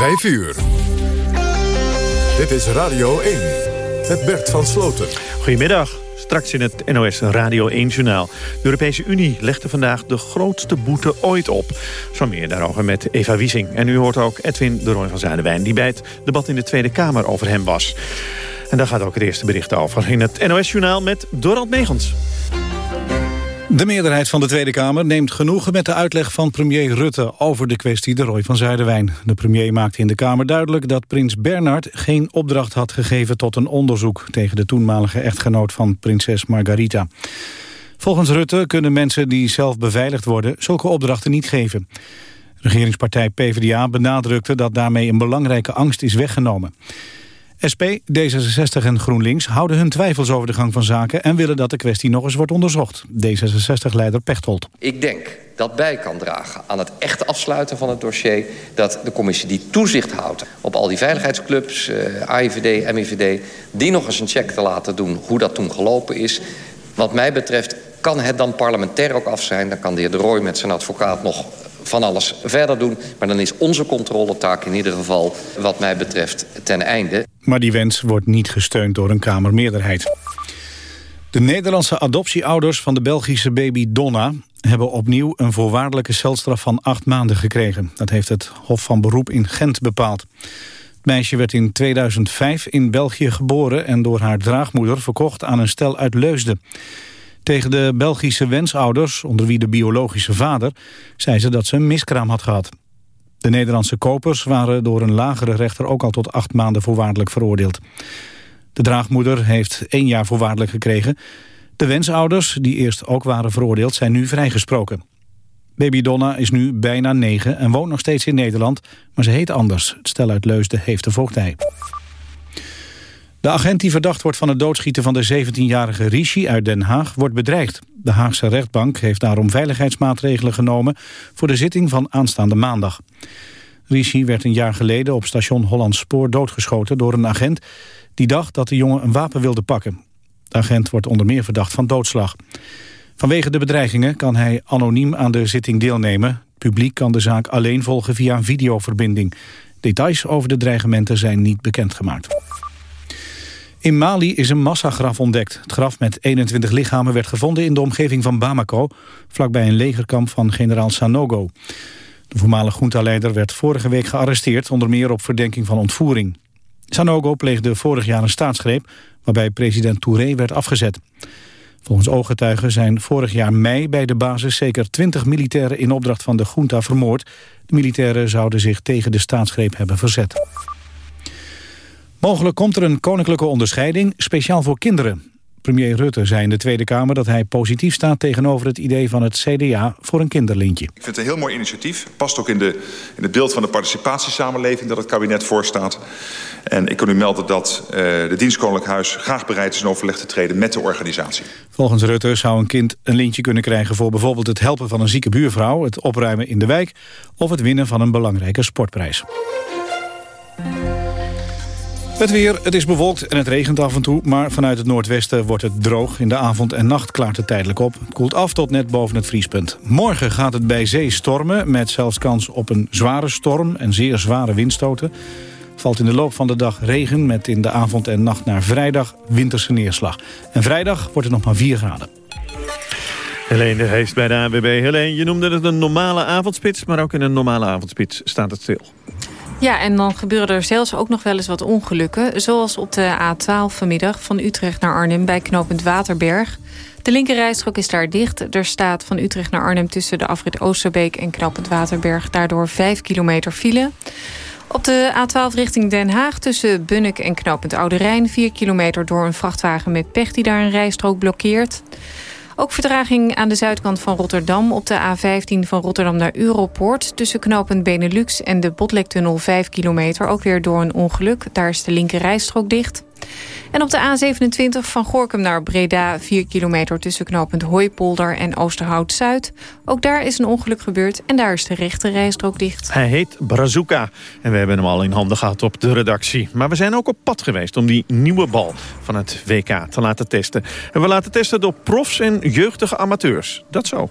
5 uur. Dit is Radio 1 met Bert van Sloten. Goedemiddag. Straks in het NOS Radio 1-journaal. De Europese Unie legde vandaag de grootste boete ooit op. Zo meer daarover met Eva Wiesing. En u hoort ook Edwin de Roy van Zuidenwijn... die bij het debat in de Tweede Kamer over hem was. En daar gaat ook het eerste bericht over. In het NOS-journaal met Dorald Megens. De meerderheid van de Tweede Kamer neemt genoegen met de uitleg van premier Rutte over de kwestie de Roy van Zuiderwijn. De premier maakte in de Kamer duidelijk dat prins Bernard geen opdracht had gegeven tot een onderzoek tegen de toenmalige echtgenoot van prinses Margarita. Volgens Rutte kunnen mensen die zelf beveiligd worden zulke opdrachten niet geven. Regeringspartij PvdA benadrukte dat daarmee een belangrijke angst is weggenomen. SP, D66 en GroenLinks houden hun twijfels over de gang van zaken... en willen dat de kwestie nog eens wordt onderzocht. D66-leider Pechtold. Ik denk dat bij kan dragen aan het echt afsluiten van het dossier... dat de commissie die toezicht houdt op al die veiligheidsclubs... eh, AIVD, MIVD, die nog eens een check te laten doen... hoe dat toen gelopen is. Wat mij betreft kan het dan parlementair ook af zijn. Dan kan de heer De Rooij met zijn advocaat nog van alles verder doen. Maar dan is onze controletaak in ieder geval, wat mij betreft, ten einde. Maar die wens wordt niet gesteund door een Kamermeerderheid. De Nederlandse adoptieouders van de Belgische baby Donna... hebben opnieuw een voorwaardelijke celstraf van acht maanden gekregen. Dat heeft het Hof van Beroep in Gent bepaald. Het meisje werd in 2005 in België geboren... en door haar draagmoeder verkocht aan een stel uit Leusden. Tegen de Belgische wensouders, onder wie de biologische vader... zei ze dat ze een miskraam had gehad. De Nederlandse kopers waren door een lagere rechter ook al tot acht maanden voorwaardelijk veroordeeld. De draagmoeder heeft één jaar voorwaardelijk gekregen. De wensouders, die eerst ook waren veroordeeld, zijn nu vrijgesproken. Baby Donna is nu bijna negen en woont nog steeds in Nederland, maar ze heet anders. Het stel uit Leusden heeft de voogdij. De agent die verdacht wordt van het doodschieten van de 17-jarige Rishi uit Den Haag wordt bedreigd. De Haagse rechtbank heeft daarom veiligheidsmaatregelen genomen voor de zitting van aanstaande maandag. Rishi werd een jaar geleden op station Hollands Spoor doodgeschoten door een agent die dacht dat de jongen een wapen wilde pakken. De agent wordt onder meer verdacht van doodslag. Vanwege de bedreigingen kan hij anoniem aan de zitting deelnemen. Publiek kan de zaak alleen volgen via een videoverbinding. Details over de dreigementen zijn niet bekendgemaakt. In Mali is een massagraf ontdekt. Het graf met 21 lichamen werd gevonden in de omgeving van Bamako... vlakbij een legerkamp van generaal Sanogo. De voormalige junta-leider werd vorige week gearresteerd... onder meer op verdenking van ontvoering. Sanogo pleegde vorig jaar een staatsgreep... waarbij president Touré werd afgezet. Volgens ooggetuigen zijn vorig jaar mei bij de basis... zeker 20 militairen in opdracht van de junta vermoord. De militairen zouden zich tegen de staatsgreep hebben verzet. Mogelijk komt er een koninklijke onderscheiding speciaal voor kinderen. Premier Rutte zei in de Tweede Kamer dat hij positief staat tegenover het idee van het CDA voor een kinderlintje. Ik vind het een heel mooi initiatief. Past ook in, de, in het beeld van de participatiesamenleving dat het kabinet voorstaat. En ik kan u melden dat uh, de dienst Koninklijk Huis graag bereid is in overleg te treden met de organisatie. Volgens Rutte zou een kind een lintje kunnen krijgen voor bijvoorbeeld het helpen van een zieke buurvrouw, het opruimen in de wijk of het winnen van een belangrijke sportprijs. Het weer, het is bewolkt en het regent af en toe... maar vanuit het noordwesten wordt het droog. In de avond en nacht klaart het tijdelijk op. Het koelt af tot net boven het vriespunt. Morgen gaat het bij zee stormen... met zelfs kans op een zware storm en zeer zware windstoten. Valt in de loop van de dag regen... met in de avond en nacht naar vrijdag winterse neerslag. En vrijdag wordt het nog maar 4 graden. Helene heeft bij de AWB. Helene, je noemde het een normale avondspits... maar ook in een normale avondspits staat het stil. Ja, en dan gebeuren er zelfs ook nog wel eens wat ongelukken. Zoals op de A12 vanmiddag van Utrecht naar Arnhem bij knooppunt Waterberg. De linkerrijstrook is daar dicht. Er staat van Utrecht naar Arnhem tussen de afrit Oosterbeek en knooppunt Waterberg... daardoor 5 kilometer file. Op de A12 richting Den Haag tussen Bunnik en knooppunt Oude Rijn... 4 kilometer door een vrachtwagen met pech die daar een rijstrook blokkeert. Ook vertraging aan de zuidkant van Rotterdam op de A15 van Rotterdam naar Europoort. Tussen knooppunt Benelux en de Botlektunnel 5 kilometer. Ook weer door een ongeluk. Daar is de linker rijstrook dicht. En op de A27 van Gorkum naar Breda 4 kilometer tussen knooppunt Hooipolder en Oosterhout-Zuid. Ook daar is een ongeluk gebeurd en daar is de rechte rijstrook dicht. Hij heet Brazuka en we hebben hem al in handen gehad op de redactie. Maar we zijn ook op pad geweest om die nieuwe bal van het WK te laten testen. En we laten testen door profs en jeugdige amateurs. Dat zo.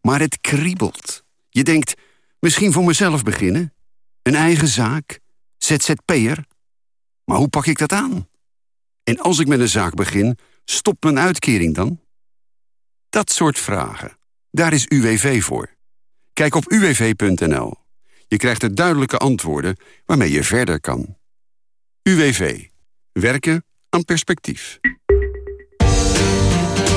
Maar het kriebelt. Je denkt, misschien voor mezelf beginnen? Een eigen zaak? ZZP'er? Maar hoe pak ik dat aan? En als ik met een zaak begin, stopt mijn uitkering dan? Dat soort vragen. Daar is UWV voor. Kijk op uwv.nl. Je krijgt er duidelijke antwoorden waarmee je verder kan. UWV. Werken aan perspectief.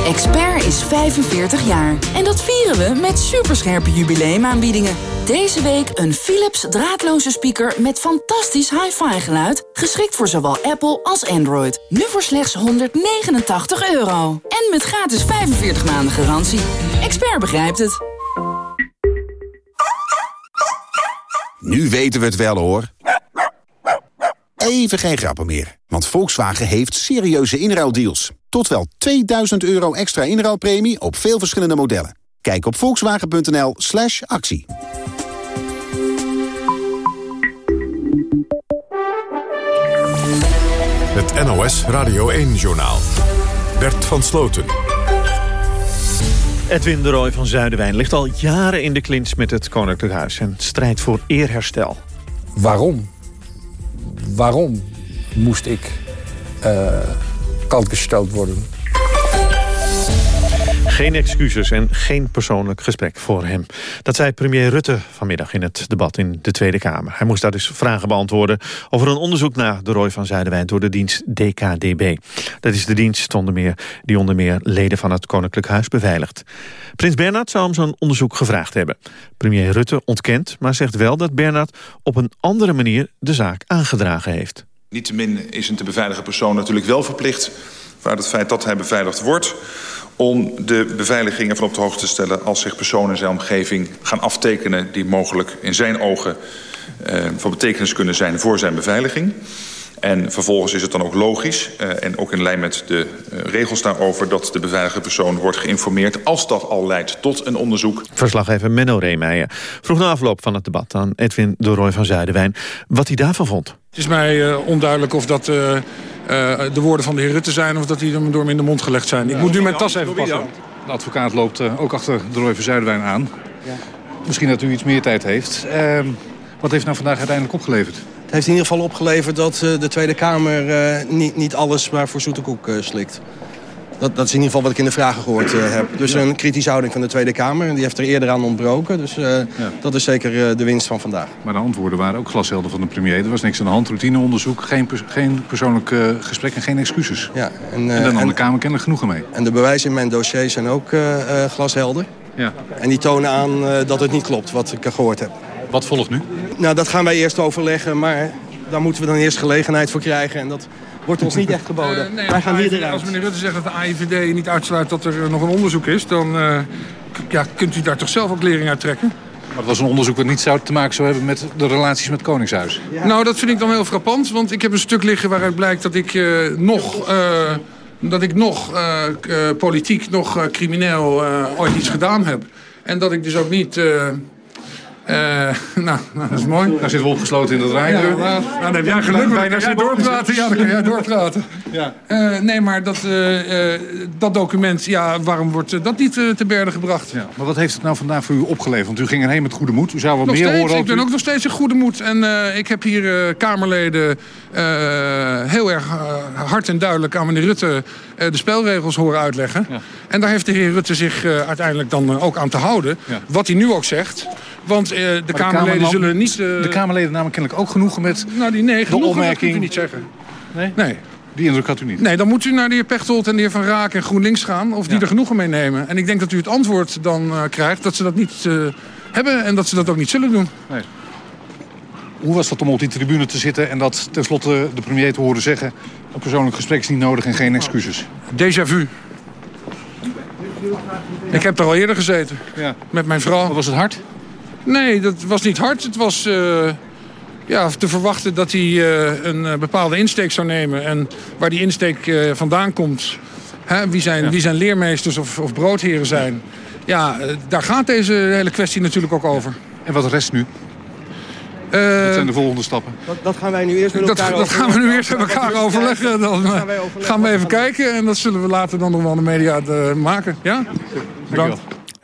Expert is 45 jaar. En dat vieren we met superscherpe jubileumaanbiedingen. Deze week een Philips draadloze speaker met fantastisch hi-fi geluid. Geschikt voor zowel Apple als Android. Nu voor slechts 189 euro. En met gratis 45 maanden garantie. Expert begrijpt het. Nu weten we het wel hoor. Even geen grappen meer. Want Volkswagen heeft serieuze inruildeals. Tot wel 2000 euro extra inruilpremie op veel verschillende modellen. Kijk op volkswagen.nl slash actie. Het NOS Radio 1-journaal. Bert van Sloten. Edwin de Roy van Zuiderwijn ligt al jaren in de clinch met het Koninklijk Huis... en strijdt voor eerherstel. Waarom? Waarom moest ik uh, kantgesteld worden? Geen excuses en geen persoonlijk gesprek voor hem. Dat zei premier Rutte vanmiddag in het debat in de Tweede Kamer. Hij moest daar dus vragen beantwoorden over een onderzoek naar de Roy van Zuiderwijn door de dienst DKDB. Dat is de dienst onder meer, die onder meer leden van het Koninklijk Huis beveiligt. Prins Bernhard zou hem zo'n onderzoek gevraagd hebben. Premier Rutte ontkent, maar zegt wel dat Bernhard op een andere manier de zaak aangedragen heeft. Niettemin is een te beveiligen persoon natuurlijk wel verplicht... waar het feit dat hij beveiligd wordt om de beveiligingen van op de hoogte te stellen... als zich personen in zijn omgeving gaan aftekenen... die mogelijk in zijn ogen uh, van betekenis kunnen zijn voor zijn beveiliging. En vervolgens is het dan ook logisch, uh, en ook in lijn met de uh, regels daarover... dat de beveiligde persoon wordt geïnformeerd... als dat al leidt tot een onderzoek. Verslaggever Menno Reemeijer vroeg na afloop van het debat aan Edwin de Roy van Zuiderwijn... wat hij daarvan vond. Het is mij uh, onduidelijk of dat uh, de woorden van de heer Rutte zijn... of dat die door hem in de mond gelegd zijn. Ik moet nu mijn tas even passen. De advocaat loopt ook achter de Roy van Zuiderwijn aan. Ja. Misschien dat u iets meer tijd heeft. Ehm, wat heeft nou vandaag uiteindelijk opgeleverd? Het heeft in ieder geval opgeleverd dat de Tweede Kamer niet, niet alles maar voor zoete koek slikt. Dat, dat, is in ieder geval wat ik in de vragen gehoord uh, heb. Dus een kritische houding van de Tweede Kamer. En die heeft er eerder aan ontbroken. Dus uh, ja. dat is zeker uh, de winst van vandaag. Maar de antwoorden waren ook glashelder van de premier. Er was niks aan de hand. Routineonderzoek, geen, pers geen persoonlijk gesprek en geen excuses. Ja, en, en dan nam de Kamer kennelijk genoegen mee. En de bewijzen in mijn dossier zijn ook glashelder. Ja. En die tonen aan dat het niet klopt wat ik gehoord heb. Wat volgt nu? Nou, dat gaan wij eerst overleggen. Maar daar moeten we dan eerst gelegenheid voor krijgen. En dat wordt ons niet echt geboden. Uh, nee, Wij gaan hier eruit. Als meneer Rutte zegt dat de AIVD niet uitsluit dat er nog een onderzoek is... dan uh, ja, kunt u daar toch zelf ook lering uit trekken? Maar het was een onderzoek dat niet zou te maken zou hebben met de relaties met Koningshuis. Ja. Nou, dat vind ik dan heel frappant. Want ik heb een stuk liggen waaruit blijkt dat ik uh, nog... dat ik nog politiek, nog crimineel ooit iets gedaan heb. En dat ik dus ook niet... Uh, nou, nou, dat is mooi. Nou zitten we opgesloten in dat rijden. Ja, nou, nou, dan heb jij geluk. Bijna zit doorpraten. Ja, dan jij doorpraten. Ja. Uh, nee, maar dat, uh, dat document, ja, waarom wordt dat niet te berde gebracht? Ja. Maar wat heeft het nou vandaag voor u opgeleverd? Want u ging erheen met goede moed. U zou wat nog meer steeds, horen Ik ben ook nog steeds in goede moed. En ik heb hier Kamerleden heel erg hard en duidelijk aan meneer Rutte de spelregels horen uitleggen. Ja. En daar heeft de heer Rutte zich uiteindelijk dan ook aan te houden. Wat hij nu ook zegt. Want uh, de, de Kamerleden Kamer zullen niet... Uh, de Kamerleden namen kennelijk ook genoegen met nou, die nee, de opmerking... Dat u niet zeggen. Nee? Nee. Die indruk had u niet? Nee, dan moet u naar de heer Pechtold en de heer Van Raak en GroenLinks gaan... of die ja. er genoegen mee nemen. En ik denk dat u het antwoord dan uh, krijgt dat ze dat niet hebben... en dat ze dat ook niet zullen doen. Nee. Hoe was dat om op die tribune te zitten en dat tenslotte de premier te horen zeggen... een persoonlijk gesprek is niet nodig en geen excuses? Déjà vu. Ik heb er al eerder gezeten. Ja. Met mijn vrouw. Was het hard? Nee, dat was niet hard. Het was uh, ja, te verwachten dat hij uh, een bepaalde insteek zou nemen. En waar die insteek uh, vandaan komt... Hè, wie, zijn, ja. wie zijn leermeesters of, of broodheren zijn... Ja, daar gaat deze hele kwestie natuurlijk ook over. En wat rest nu? Uh, wat zijn de volgende stappen? Dat, dat gaan wij nu eerst met elkaar dat, dat gaan we nu eerst met elkaar overleggen. Dan gaan, wij overleggen. gaan we even kijken. En dat zullen we later dan nog wel de media de, maken. Ja? Bedankt.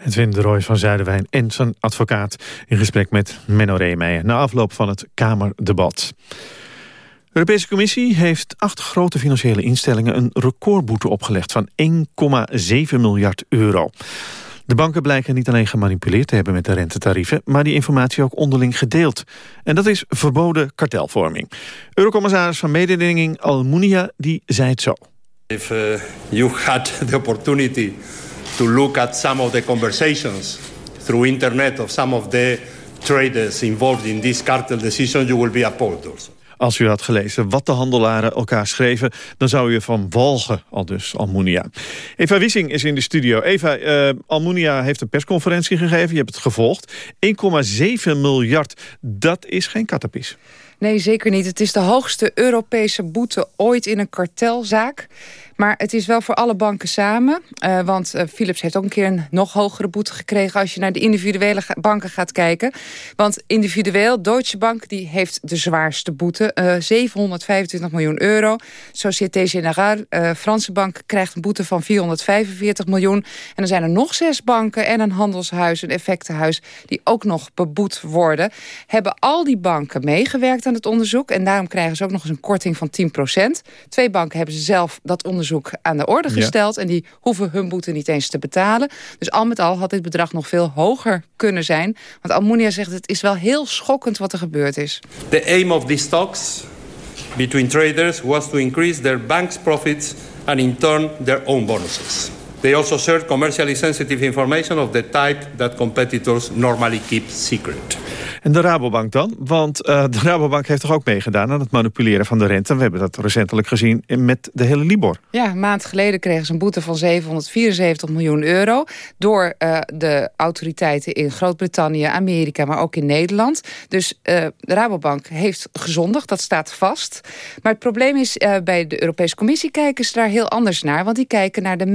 Edwin de Roy van Zuiderwijn en zijn advocaat... in gesprek met Menno Reemeijer... na afloop van het Kamerdebat. De Europese Commissie heeft acht grote financiële instellingen... een recordboete opgelegd van 1,7 miljard euro. De banken blijken niet alleen gemanipuleerd te hebben met de rentetarieven... maar die informatie ook onderling gedeeld. En dat is verboden kartelvorming. Eurocommissaris van mededinging Almunia die zei het zo. If uh, you had the opportunity to look at some of the conversations through internet of some of the traders involved in this cartel decision, you will be appalled also. Als u had gelezen wat de handelaren elkaar schreven... dan zou u van walgen, al dus Almunia. Eva Wissing is in de studio. Eva, uh, Almunia heeft een persconferentie gegeven. Je hebt het gevolgd. 1,7 miljard, dat is geen kattenpies. Nee, zeker niet. Het is de hoogste Europese boete ooit in een kartelzaak. Maar het is wel voor alle banken samen. Uh, want uh, Philips heeft ook een keer een nog hogere boete gekregen... als je naar de individuele banken gaat kijken. Want individueel, Deutsche Bank die heeft de zwaarste boete. Uh, 725 miljoen euro. Société Générale, Franse bank, krijgt een boete van 445 miljoen. En dan zijn er nog zes banken en een handelshuis, een effectenhuis... die ook nog beboet worden. Hebben al die banken meegewerkt aan het onderzoek... en daarom krijgen ze ook nog eens een korting van 10% Twee banken hebben ze zelf dat onderzoek aan de orde gesteld. Ja. En die hoeven hun boete niet eens te betalen. Dus al met al had dit bedrag nog veel hoger kunnen zijn. Want Almunia zegt het is wel heel schokkend wat er gebeurd is. The aim of these talks between traders was to increase their bank's profits and in turn their own bonuses. They also shared commercially sensitive information of the type that competitors normally keep secret. En de Rabobank dan? Want uh, de Rabobank heeft toch ook meegedaan aan het manipuleren van de rente. We hebben dat recentelijk gezien met de hele Libor. Ja, een maand geleden kregen ze een boete van 774 miljoen euro... door uh, de autoriteiten in Groot-Brittannië, Amerika, maar ook in Nederland. Dus uh, de Rabobank heeft gezondigd, dat staat vast. Maar het probleem is, bij de Europese Commissie kijken ze daar heel anders naar. Want die kijken naar de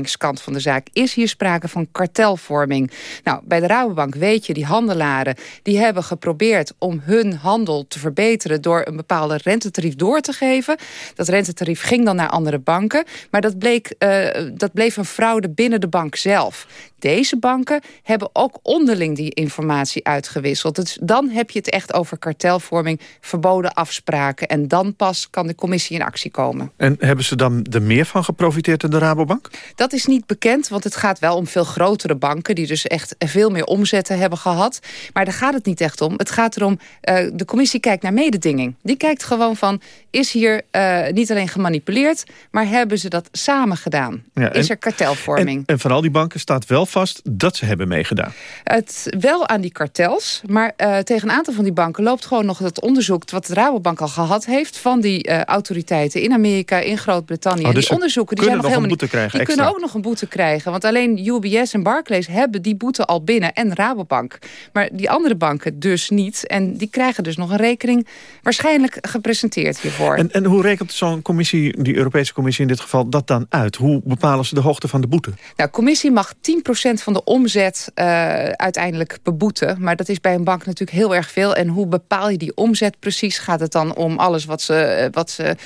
mededingingskant van de zaak. Is hier sprake van kartelvorming? Nou, bij de Rabobank weet je, die handelaren... die hebben geprobeerd om hun handel te verbeteren... door een bepaalde rentetarief door te geven. Dat rentetarief ging dan naar andere banken. Maar dat, bleek, uh, dat bleef een fraude binnen de bank zelf. Deze banken hebben ook onderling die informatie uitgewisseld. Dus dan heb je het echt over kartelvorming, verboden afspraken. En dan pas kan de commissie in actie komen. En hebben ze dan er meer van geprofiteerd in de Rabobank? Dat is niet bekend, want het gaat wel om veel grotere banken... die dus echt veel meer omzetten hebben gehad. Maar daar gaat het niet echt om. Het gaat erom, uh, de commissie kijkt naar mededinging. Die kijkt gewoon van, is hier uh, niet alleen gemanipuleerd... maar hebben ze dat samen gedaan? Ja, is er kartelvorming? En, en van al die banken staat wel vast dat ze hebben meegedaan. Het wel aan die kartels, maar uh, tegen een aantal van die banken... loopt gewoon nog het onderzoek wat de Rabobank al gehad heeft... van die uh, autoriteiten in Amerika, in Groot-Brittannië. Oh, dus die onderzoeken die zijn nog, nog helemaal. Krijgen, die extra. kunnen ook nog een boete krijgen. Want alleen UBS en Barclays hebben die boete al binnen en Rabobank. Maar die andere banken dus niet. En die krijgen dus nog een rekening waarschijnlijk gepresenteerd hiervoor. En, en hoe rekent zo'n commissie, die Europese commissie in dit geval, dat dan uit? Hoe bepalen ze de hoogte van de boete? Nou, commissie mag 10% van de omzet uh, uiteindelijk beboeten. Maar dat is bij een bank natuurlijk heel erg veel. En hoe bepaal je die omzet precies? Gaat het dan om alles wat ze, wat ze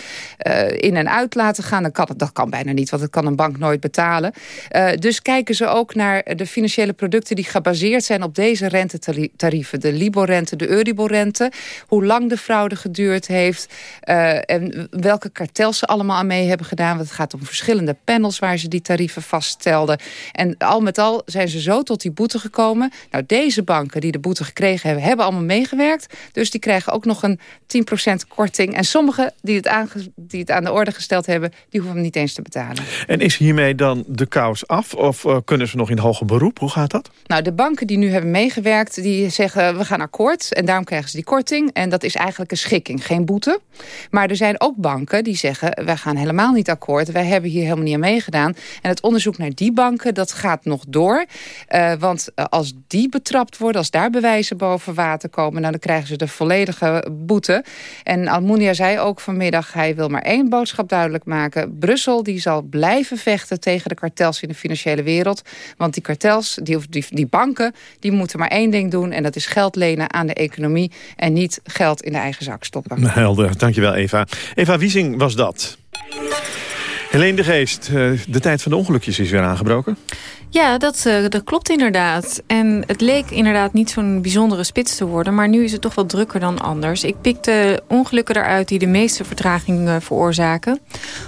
uh, in en uit laten gaan? Kan dat kan bijna niet, want dat kan een bank nooit betalen. Uh, dus kijken ze ook naar de financiële producten die gebaseerd zijn op deze rentetarieven. De Libor-rente, de Euribor-rente. Hoe lang de fraude geduurd heeft. en welke kartels ze allemaal aan mee hebben gedaan. Want het gaat om verschillende panels waar ze die tarieven vaststelden. En al met al zijn ze zo tot die boete gekomen. Nou, deze banken die de boete gekregen hebben, hebben allemaal meegewerkt. Dus die krijgen ook nog een 10% korting. En sommigen die het, die het aan de orde gesteld hebben, die hoeven hem niet eens te betalen. En is hiermee dan de kous af? Of uh, kunnen ze nog in hoger beroep? Hoe gaat dat? Nou, de banken die nu hebben meegewerkt, die zeggen we gaan akkoord. En daarom krijgen ze die korting. En dat is eigenlijk een schikking, geen boete. Maar er zijn ook banken die zeggen, wij gaan helemaal niet akkoord. Wij hebben hier helemaal niet aan meegedaan. En het onderzoek naar die banken, dat gaat nog door. Uh, want uh, als die betrapt worden, als daar bewijzen boven water komen... Nou, dan krijgen ze de volledige boete. En Almunia zei ook vanmiddag, hij wil maar één boodschap duidelijk maken. Brussel die zal blijven vechten tegen de kartels in de financiële wereld. Want die kartels, die, die, die banken, die moeten maar één ding doen... en dat is geld lenen aan de economie... en niet geld in de eigen zak stoppen. Helder, dankjewel Eva. Eva Wiesing was dat. Helene de Geest, eh, de tijd van de ongelukjes is weer aangebroken. Ja, dat, uh, dat klopt inderdaad. En het leek inderdaad niet zo'n bijzondere spits te worden... maar nu is het toch wat drukker dan anders. Ik pikte ongelukken eruit die de meeste vertraging uh, veroorzaken.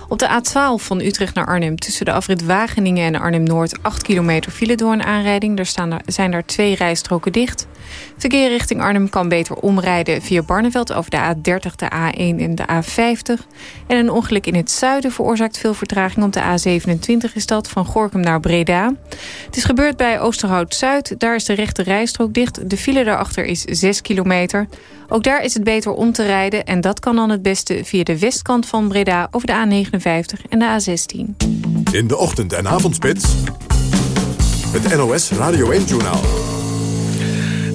Op de A12 van Utrecht naar Arnhem... tussen de afrit Wageningen en Arnhem-Noord... 8 kilometer file door een aanrijding. Er, zijn daar twee rijstroken dicht. Verkeer richting Arnhem kan beter omrijden via Barneveld... over de A30, de A1 en de A50. En een ongeluk in het zuiden veroorzaakt veel vertraging. Op de A27 is dat, van Gorkum naar Breda. Het is gebeurd bij Oosterhout-Zuid. Daar is de rechte rijstrook dicht. De file daarachter is 6 kilometer. Ook daar is het beter om te rijden. En dat kan dan het beste via de westkant van Breda... over de A59 en de A16. In de ochtend- en avondspits... het NOS Radio 1-journaal.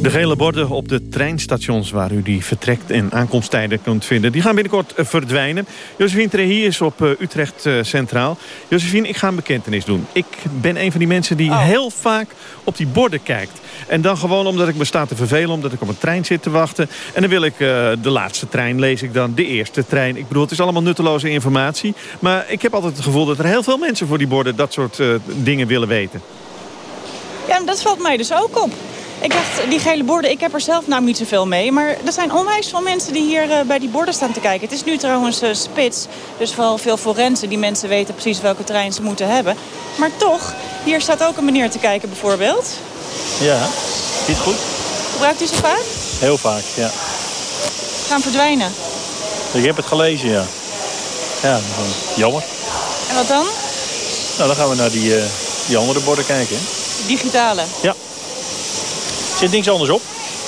De gele borden op de treinstations waar u die vertrekt- en aankomsttijden kunt vinden... die gaan binnenkort eh, verdwijnen. Josephine Trehi is op eh, Utrecht uh, Centraal. Josephine, ik ga een bekentenis doen. Ik ben een van die mensen die oh. heel vaak op die borden kijkt. En dan gewoon omdat ik me sta te vervelen, omdat ik op een trein zit te wachten. En dan wil ik uh, de laatste trein, lees ik dan, de eerste trein. Ik bedoel, het is allemaal nutteloze informatie. Maar ik heb altijd het gevoel dat er heel veel mensen voor die borden... dat soort uh, dingen willen weten. Ja, dat valt mij dus ook op. Ik dacht, die gele borden, ik heb er zelf nou niet zoveel mee. Maar er zijn onwijs veel mensen die hier uh, bij die borden staan te kijken. Het is nu trouwens uh, spits, dus vooral veel forensen. Die mensen weten precies welke trein ze moeten hebben. Maar toch, hier staat ook een meneer te kijken bijvoorbeeld. Ja, ziet goed. Gebruikt u ze vaak? Heel vaak, ja. Gaan verdwijnen? Ik heb het gelezen, ja. Ja, jammer. En wat dan? Nou, dan gaan we naar die, uh, die andere borden kijken. Hè? Digitale? Ja. Zit niks anders op.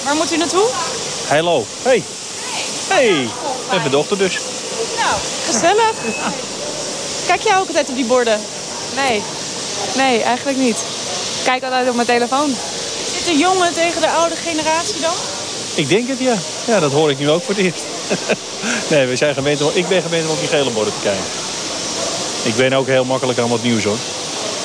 Waar moet u naartoe? Hallo. Hey. Hey. En mijn dochter dus. Nou, gezellig. Kijk jij ook altijd op die borden? Nee. Nee, eigenlijk niet. Ik kijk altijd op mijn telefoon. Zit de jongen tegen de oude generatie dan? Ik denk het, ja. Ja, dat hoor ik nu ook voor het eerst. nee, we zijn gewend, ik ben gewend om op die gele borden te kijken. Ik ben ook heel makkelijk aan wat nieuws, hoor.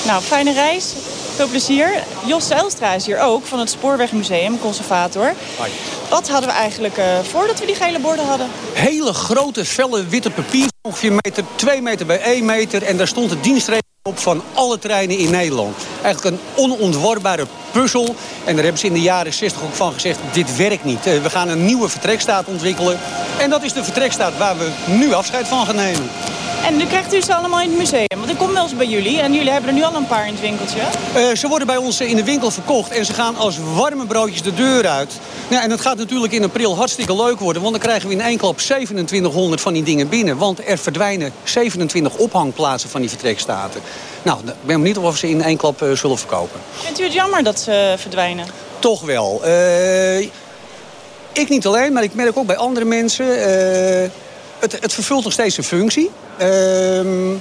Nou, fijne reis. Veel plezier. Jos Zijlstra is hier ook van het Spoorwegmuseum, conservator. Hoi. Wat hadden we eigenlijk uh, voordat we die gele borden hadden? Hele grote, felle witte papier. Ongeveer meter, 2 meter bij 1 meter. En daar stond de dienstregeling op van alle treinen in Nederland. Eigenlijk een onontwarbare puzzel. En daar hebben ze in de jaren 60 ook van gezegd... dit werkt niet. We gaan een nieuwe vertrekstaat ontwikkelen. En dat is de vertrekstaat waar we nu afscheid van gaan nemen. En nu krijgt u ze allemaal in het museum. Want ik kom wel eens bij jullie en jullie hebben er nu al een paar in het winkeltje. Uh, ze worden bij ons in de winkel verkocht en ze gaan als warme broodjes de deur uit. Ja, en dat gaat natuurlijk in april hartstikke leuk worden. Want dan krijgen we in één klap 2700 van die dingen binnen. Want er verdwijnen 27 ophangplaatsen van die vertrekstaten. Nou, ik ben benieuwd of ze in één klap uh, zullen verkopen. Vindt u het jammer dat ze verdwijnen? Toch wel. Uh, ik niet alleen, maar ik merk ook bij andere mensen... Het, het, vervult nog steeds een functie. Uh,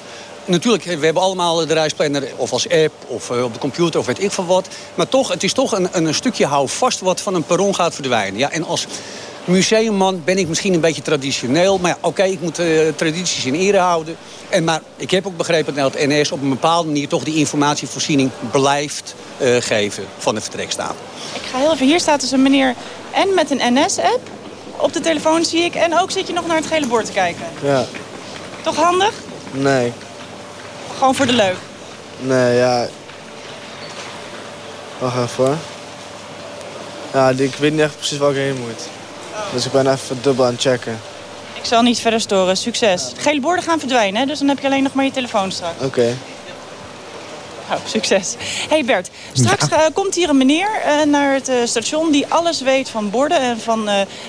natuurlijk, we hebben allemaal de reisplanner of als app of uh, op de computer of weet ik van wat. Maar toch, het is toch een, een stukje houvast wat van een perron gaat verdwijnen. Ja, en als museumman ben ik misschien een beetje traditioneel. Maar ja, oké, okay, ik moet uh, tradities in ere houden. En, maar ik heb ook begrepen dat NS op een bepaalde manier... toch die informatievoorziening blijft uh, geven van de vertrekstaat. Ik ga heel even, hier staat dus een meneer en met een NS-app op de telefoon zie ik. En ook zit je nog naar het gele bord te kijken. Ja. Toch handig? Nee. Gewoon voor de leuk? Nee, ja. Wacht even hoor. Ja, ik weet niet echt precies waar ik heen moet. Oh. Dus ik ben even dubbel aan het checken. Ik zal niet verder storen. Succes. De gele borden gaan verdwijnen, dus dan heb je alleen nog maar je telefoon straks. Oké. Okay. Nou, succes. Hey Bert, straks eh, komt hier een meneer eh, naar het eh, station... die alles weet van borden en van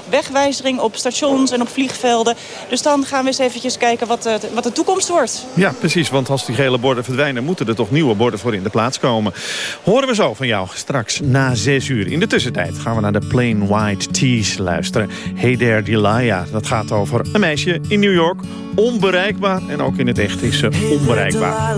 wegwijzering op stations en op vliegvelden. Dus dan gaan we eens eventjes kijken wat, wat de toekomst wordt. Ja, precies, want als die gele borden verdwijnen... moeten er toch nieuwe borden voor in de plaats komen. Horen we zo van jou straks na zes uur. In de tussentijd gaan we naar de Plain White Tees luisteren. Hey there, Delia. Dat gaat over een meisje in New York. Onbereikbaar en ook in het echt is ze onbereikbaar.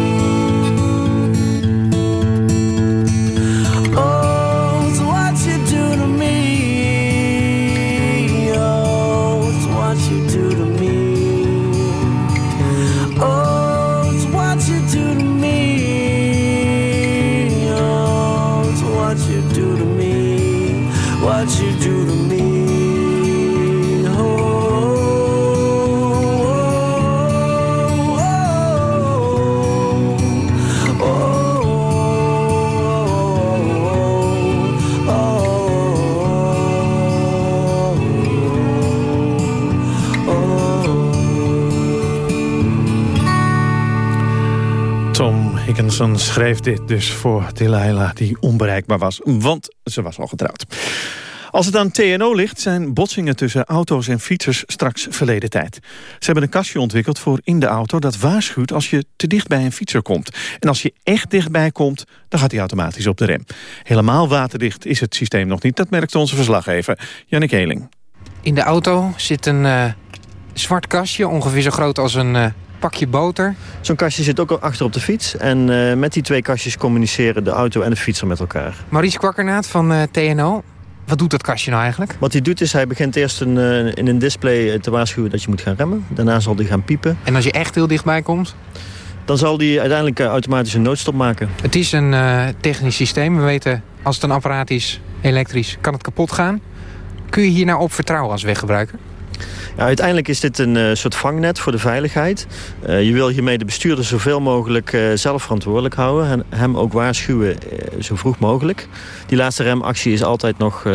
Schreef dit dus voor Delilah, die onbereikbaar was. Want ze was al getrouwd. Als het aan TNO ligt, zijn botsingen tussen auto's en fietsers straks verleden tijd. Ze hebben een kastje ontwikkeld voor in de auto dat waarschuwt als je te dicht bij een fietser komt. En als je echt dichtbij komt, dan gaat hij automatisch op de rem. Helemaal waterdicht is het systeem nog niet, dat merkte onze verslaggever Jannik Heling. In de auto zit een uh, zwart kastje, ongeveer zo groot als een uh, pakje boter. Zo'n kastje zit ook achter op de fiets. En uh, met die twee kastjes communiceren de auto en de fietser met elkaar. Maurice Kwakkernaat van TNO. Wat doet dat kastje nou eigenlijk? Wat hij doet is, hij begint eerst een, in een display te waarschuwen dat je moet gaan remmen. Daarna zal hij gaan piepen. En als je echt heel dichtbij komt? Dan zal hij uiteindelijk automatisch een noodstop maken. Het is een technisch systeem. We weten, als het een apparaat is, elektrisch, kan het kapot gaan. Kun je hier nou op vertrouwen als weggebruiker? Ja, uiteindelijk is dit een uh, soort vangnet voor de veiligheid. Uh, je wil hiermee de bestuurder zoveel mogelijk uh, zelf verantwoordelijk houden... en hem ook waarschuwen zo vroeg mogelijk. Die laatste remactie is altijd nog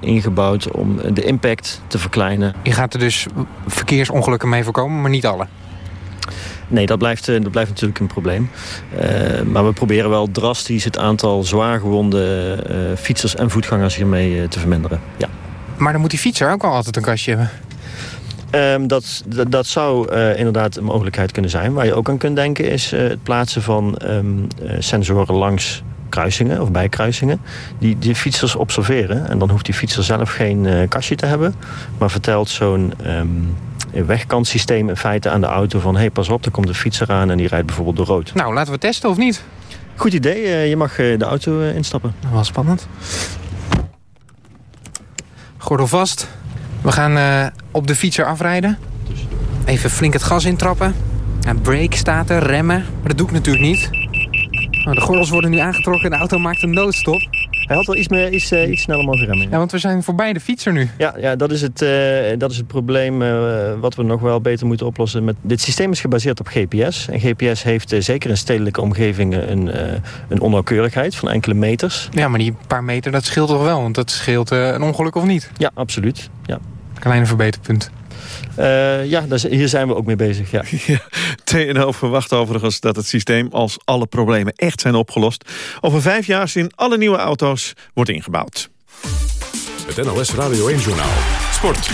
ingebouwd om de impact te verkleinen. Je gaat er dus verkeersongelukken mee voorkomen, maar niet alle? Nee, dat blijft, dat blijft natuurlijk een probleem. Uh, maar we proberen wel drastisch het aantal zwaargewonde uh, fietsers en voetgangers hiermee uh, te verminderen. Ja. Maar dan moet die fietser ook wel altijd een kastje hebben. Um, dat, dat, dat, zou uh, inderdaad een mogelijkheid kunnen zijn. Waar je ook aan kunt denken is uh, het plaatsen van um, uh, sensoren langs kruisingen of bijkruisingen. Die die fietsers observeren. En dan hoeft die fietser zelf geen kastje te hebben. Maar vertelt zo'n um, wegkantsysteem in feite aan de auto van... hé, hey, pas op, er komt een fietser aan en die rijdt bijvoorbeeld door rood. Nou, laten we testen of niet? Goed idee, je mag de auto instappen. Wel spannend. Gordel vast. We gaan uh, op de fietser afrijden. Even flink het gas intrappen. Ja, brake staat er, remmen. Maar dat doe ik natuurlijk niet. Nou, de gordels worden nu aangetrokken en de auto maakt een noodstop. Hij had wel iets, meer, iets, uh, iets sneller mogen remmen. Ja, want we zijn voorbij de fietser nu. Ja, ja dat, is het, uh, dat is het probleem uh, wat we nog wel beter moeten oplossen. Met... Dit systeem is gebaseerd op GPS. En GPS heeft zeker in stedelijke omgevingen een, een onnauwkeurigheid van enkele meters. Ja, maar die paar meter, dat scheelt toch wel? Want dat scheelt een ongeluk of niet? Ja, absoluut. Ja. Kleine verbeterpunt. Uh, ja, hier zijn we ook mee bezig. Ja. ja, TNO verwacht overigens dat het systeem, als alle problemen echt zijn opgelost, over vijf jaar in alle nieuwe auto's wordt ingebouwd. Het NOS Radio 1 Journaal. Sport.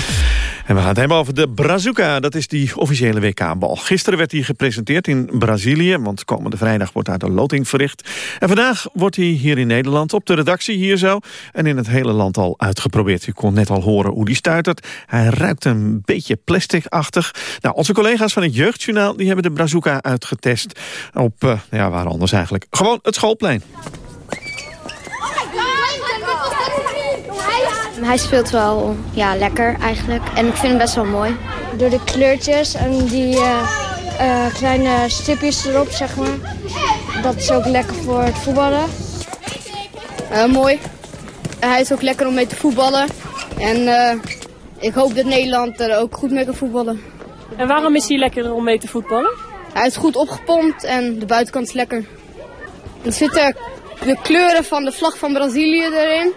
En we gaan het hebben over de Brazuca. Dat is die officiële WK-bal. Gisteren werd hij gepresenteerd in Brazilië... want komende vrijdag wordt daar de loting verricht. En vandaag wordt hij hier in Nederland op de redactie hier zo... en in het hele land al uitgeprobeerd. U kon net al horen hoe die stuitert. Hij ruikt een beetje plasticachtig. Nou, onze collega's van het Jeugdjournaal... die hebben de Brazuca uitgetest op, uh, ja, waar anders eigenlijk? Gewoon het schoolplein. Hij speelt wel ja, lekker eigenlijk. En ik vind hem best wel mooi. Door de kleurtjes en die uh, uh, kleine stipjes erop, zeg maar. Dat is ook lekker voor het voetballen. Uh, mooi. hij is ook lekker om mee te voetballen. En ik hoop dat Nederland er ook goed mee kan voetballen. En waarom is hij lekker om mee te voetballen? Hij is goed opgepompt en de buitenkant is lekker. Er zitten de kleuren van de vlag van Brazilië erin.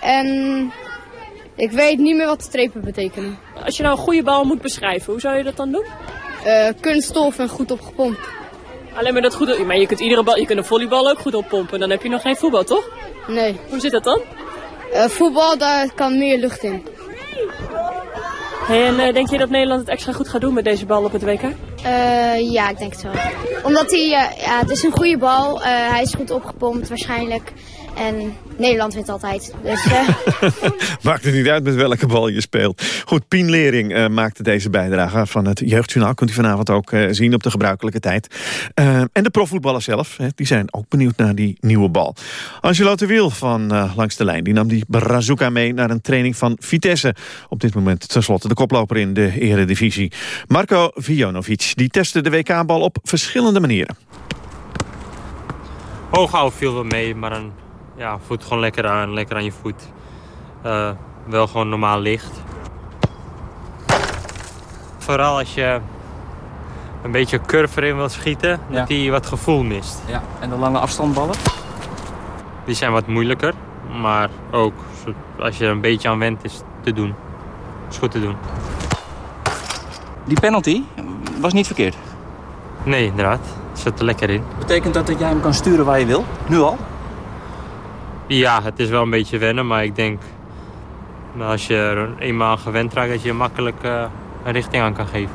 En ik weet niet meer wat strepen betekenen. Als je nou een goede bal moet beschrijven, hoe zou je dat dan doen? Uh, kunststof en goed opgepompt. Alleen maar dat goed Maar je kunt iedere bal, je kunt een volleybal ook goed oppompen. Dan heb je nog geen voetbal, toch? Nee. Hoe zit dat dan? Uh, voetbal, daar kan meer lucht in. Hey, en uh, denk je dat Nederland het extra goed gaat doen met deze bal op het WK? ja, ik denk het wel. Omdat hij, ja, het is een goede bal. hij is goed opgepompt waarschijnlijk. En Nederland wint altijd. Dus, uh... Maakt het niet uit met welke bal je speelt. Goed, Pien Lering uh, maakte deze bijdrage van het Jeugdjournaal. Kunt u vanavond ook uh, zien op de gebruikelijke tijd. en de profvoetballers zelf, hè, die zijn ook benieuwd naar die nieuwe bal. Angelo de Wiel van Langs de Lijn, die nam die Brazuca mee naar een training van Vitesse. Op dit moment tenslotte de koploper in de eredivisie. Marco Vionovic, die testte de WK-bal op verschillende manieren. Hoog viel wel mee, maar een ja, voet gewoon lekker aan, lekker aan je voet. Uh, wel gewoon normaal licht. Vooral als je een beetje curve erin wil schieten, dat die wat gevoel mist. Ja, en de lange afstandballen? Die zijn wat moeilijker, maar ook als je er een beetje aan went is te doen. Is goed te doen. Die penalty was niet verkeerd? Nee, inderdaad. Zit er lekker in. Betekent dat dat jij hem kan sturen waar je wil? Nu al? Ja, het is wel een beetje wennen, maar ik denk... als je er eenmaal gewend raakt, dat je makkelijk uh, een richting aan kan geven.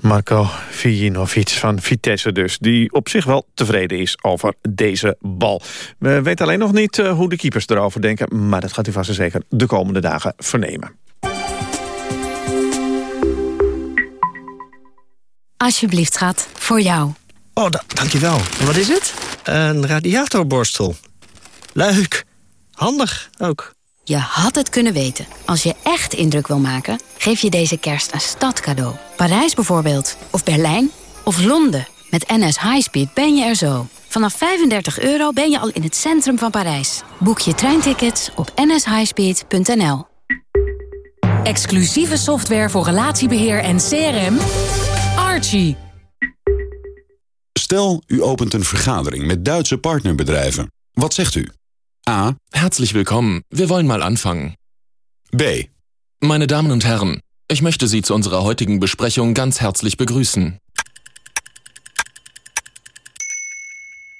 Marco Vijinovic van Vitesse dus, die op zich wel tevreden is over deze bal. We weten alleen nog niet uh, hoe de keepers erover denken, maar dat gaat u vast en zeker de komende dagen vernemen. Alsjeblieft, schat, voor jou. Oh, dankjewel. En wat is het? Een radiatorborstel. Leuk. Handig ook. Je had het kunnen weten. Als je echt indruk wil maken, geef je deze kerst een stadcadeau. Parijs bijvoorbeeld. Of Berlijn. Of Londen. Met NS Highspeed ben je er zo. Vanaf 35 euro ben je al in het centrum van Parijs. Boek je treintickets op nshighspeed.nl. Exclusieve software voor relatiebeheer en CRM. Archie. Stel, u opent een vergadering met Duitse partnerbedrijven. Wat zegt u? A. Herzlich willkommen. Wir wollen mal anfangen. B. Meine Damen und Herren, ich möchte Sie zu unserer heutigen Besprechung ganz herzlich begrüßen.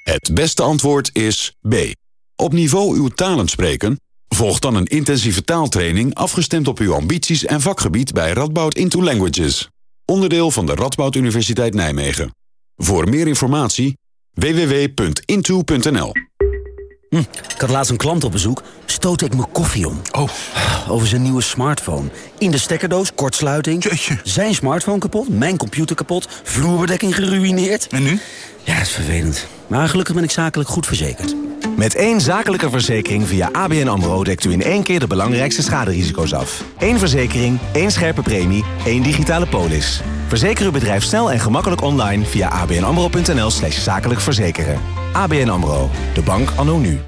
Het beste antwoord is B. Op niveau uw talen spreken? Volg dan een intensieve taaltraining afgestemd op uw ambities en vakgebied bij Radboud Into Languages. Onderdeel van de Radboud Universiteit Nijmegen. Voor meer informatie www.into.nl Hm, ik had laatst een klant op bezoek, stootte ik mijn koffie om. Oh. Over zijn nieuwe smartphone. In de stekkerdoos, kortsluiting. Zijn smartphone kapot, mijn computer kapot, vloerbedekking geruineerd. En nu? Ja, dat is vervelend. Maar gelukkig ben ik zakelijk goed verzekerd. Met één zakelijke verzekering via ABN AMRO... dekt u in één keer de belangrijkste schaderisico's af. Eén verzekering, één scherpe premie, één digitale polis. Verzeker uw bedrijf snel en gemakkelijk online... via abnamro.nl slash zakelijk verzekeren. ABN AMRO, de bank anno nu.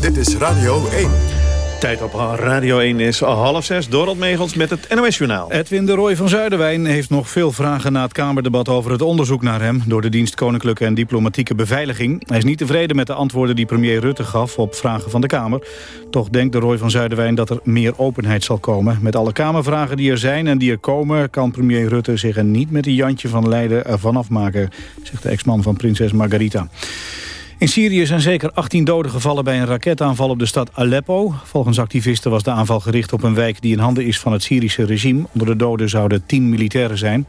Dit is Radio 1. Tijd op Radio 1 is half zes. Dorald Megels met het NOS-journaal. Edwin de Roy van Zuiderwijn heeft nog veel vragen na het Kamerdebat over het onderzoek naar hem door de dienst Koninklijke en Diplomatieke Beveiliging. Hij is niet tevreden met de antwoorden die premier Rutte gaf op vragen van de Kamer. Toch denkt de Roy van Zuiderwijn dat er meer openheid zal komen. Met alle Kamervragen die er zijn en die er komen kan premier Rutte zich er niet met een Jantje van Leiden ervan afmaken, zegt de ex-man van prinses Margarita. In Syrië zijn zeker 18 doden gevallen bij een raketaanval op de stad Aleppo. Volgens activisten was de aanval gericht op een wijk die in handen is van het Syrische regime. Onder de doden zouden 10 militairen zijn.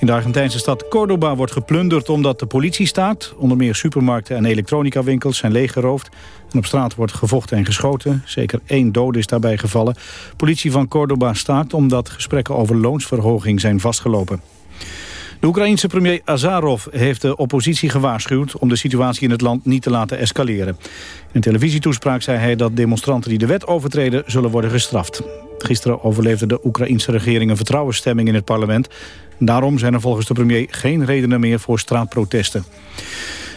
In de Argentijnse stad Córdoba wordt geplunderd omdat de politie staakt. Onder meer supermarkten en elektronicawinkels zijn leeggeroofd. En op straat wordt gevochten en geschoten. Zeker één dode is daarbij gevallen. Politie van Córdoba staakt omdat gesprekken over loonsverhoging zijn vastgelopen. De Oekraïense premier Azarov heeft de oppositie gewaarschuwd... om de situatie in het land niet te laten escaleren. In een televisietoespraak zei hij dat demonstranten die de wet overtreden... zullen worden gestraft. Gisteren overleefde de Oekraïense regering een vertrouwensstemming in het parlement. Daarom zijn er volgens de premier geen redenen meer voor straatprotesten.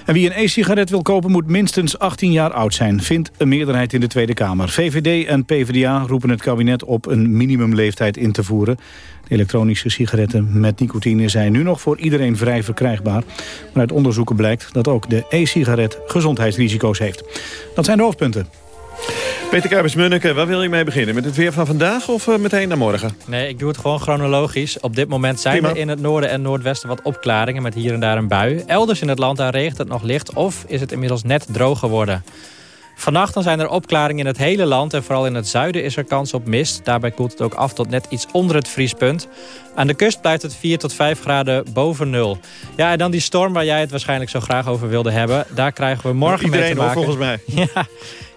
En wie een e-sigaret wil kopen moet minstens 18 jaar oud zijn, vindt een meerderheid in de Tweede Kamer. VVD en PvdA roepen het kabinet op een minimumleeftijd in te voeren. De elektronische sigaretten met nicotine zijn nu nog voor iedereen vrij verkrijgbaar. Maar uit onderzoeken blijkt dat ook de e-sigaret gezondheidsrisico's heeft. Dat zijn de hoofdpunten. Peter Kuipers-Munneke, waar wil je mee beginnen? Met het weer van vandaag of uh, meteen naar morgen? Nee, ik doe het gewoon chronologisch. Op dit moment zijn Prima. er in het noorden en noordwesten wat opklaringen... met hier en daar een bui. Elders in het land daar regent het nog licht... of is het inmiddels net droog geworden. Vannacht dan zijn er opklaringen in het hele land... en vooral in het zuiden is er kans op mist. Daarbij koelt het ook af tot net iets onder het vriespunt. Aan de kust blijft het 4 tot 5 graden boven nul. Ja, en dan die storm waar jij het waarschijnlijk zo graag over wilde hebben. Daar krijgen we morgen mee te Iedereen hoor, maken. volgens mij. Ja,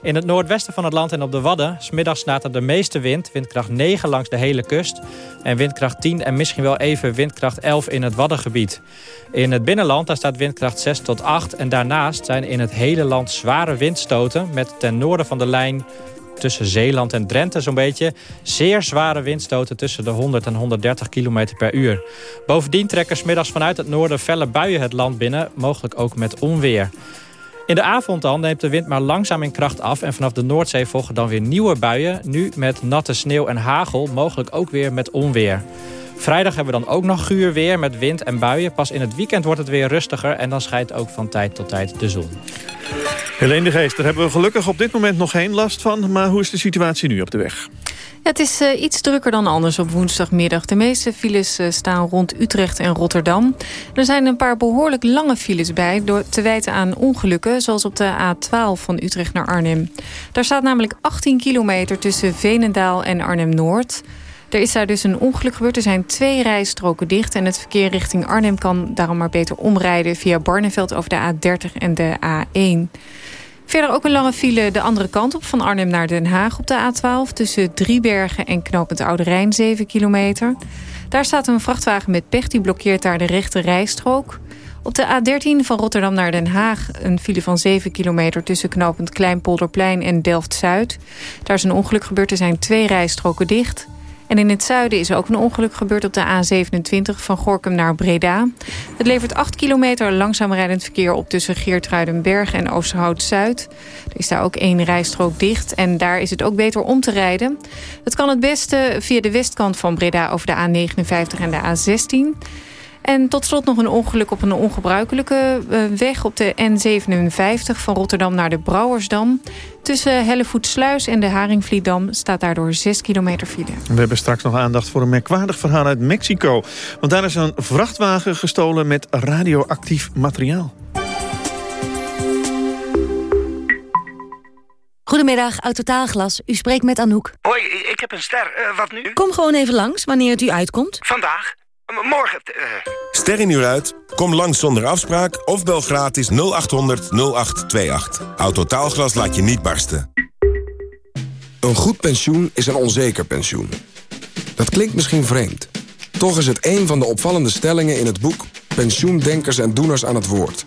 in het noordwesten van het land en op de Wadden... smiddags staat er de meeste wind, windkracht 9 langs de hele kust... en windkracht 10 en misschien wel even windkracht 11 in het Waddengebied. In het binnenland daar staat windkracht 6 tot 8... en daarnaast zijn in het hele land zware windstoten... met ten noorden van de lijn tussen Zeeland en Drenthe zo'n beetje... zeer zware windstoten tussen de 100 en 130 km per uur. Bovendien trekken smiddags vanuit het noorden felle buien het land binnen... mogelijk ook met onweer. In de avond dan neemt de wind maar langzaam in kracht af... en vanaf de Noordzee volgen dan weer nieuwe buien. Nu met natte sneeuw en hagel, mogelijk ook weer met onweer. Vrijdag hebben we dan ook nog guur weer met wind en buien. Pas in het weekend wordt het weer rustiger... en dan schijnt ook van tijd tot tijd de zon. Helene de Geest, daar hebben we gelukkig op dit moment nog geen last van. Maar hoe is de situatie nu op de weg? Ja, het is uh, iets drukker dan anders op woensdagmiddag. De meeste files uh, staan rond Utrecht en Rotterdam. Er zijn een paar behoorlijk lange files bij... door te wijten aan ongelukken, zoals op de A12 van Utrecht naar Arnhem. Daar staat namelijk 18 kilometer tussen Veenendaal en Arnhem-Noord... Er is daar dus een ongeluk gebeurd. Er zijn twee rijstroken dicht. En het verkeer richting Arnhem kan daarom maar beter omrijden... via Barneveld over de A30 en de A1. Verder ook een lange file de andere kant op. Van Arnhem naar Den Haag op de A12. Tussen Driebergen en Knopend Oude Rijn 7 kilometer. Daar staat een vrachtwagen met pech. Die blokkeert daar de rechte rijstrook. Op de A13 van Rotterdam naar Den Haag een file van 7 kilometer... tussen knooppunt Kleinpolderplein en Delft-Zuid. Daar is een ongeluk gebeurd. Er zijn twee rijstroken dicht... En in het zuiden is ook een ongeluk gebeurd op de A27 van Gorkum naar Breda. Het levert 8 kilometer langzaam rijdend verkeer op tussen Geertruidenberg en Oosterhout-Zuid. Er is daar ook één rijstrook dicht en daar is het ook beter om te rijden. Het kan het beste via de westkant van Breda over de A59 en de A16... En tot slot nog een ongeluk op een ongebruikelijke eh, weg op de N57 van Rotterdam naar de Brouwersdam. Tussen Hellevoetsluis en de Haringvliedam staat daardoor 6 kilometer file. We hebben straks nog aandacht voor een merkwaardig verhaal uit Mexico. Want daar is een vrachtwagen gestolen met radioactief materiaal. Goedemiddag, Autotaalglas. U spreekt met Anouk. Hoi, ik heb een ster. Uh, wat nu? Kom gewoon even langs, wanneer het u uitkomt. Vandaag? Morgen? Uh... Ster in uur uit? Kom langs zonder afspraak of bel gratis 0800 0828. Autotaalglas laat je niet barsten. Een goed pensioen is een onzeker pensioen. Dat klinkt misschien vreemd. Toch is het een van de opvallende stellingen in het boek... Pensioendenkers en Doeners aan het Woord...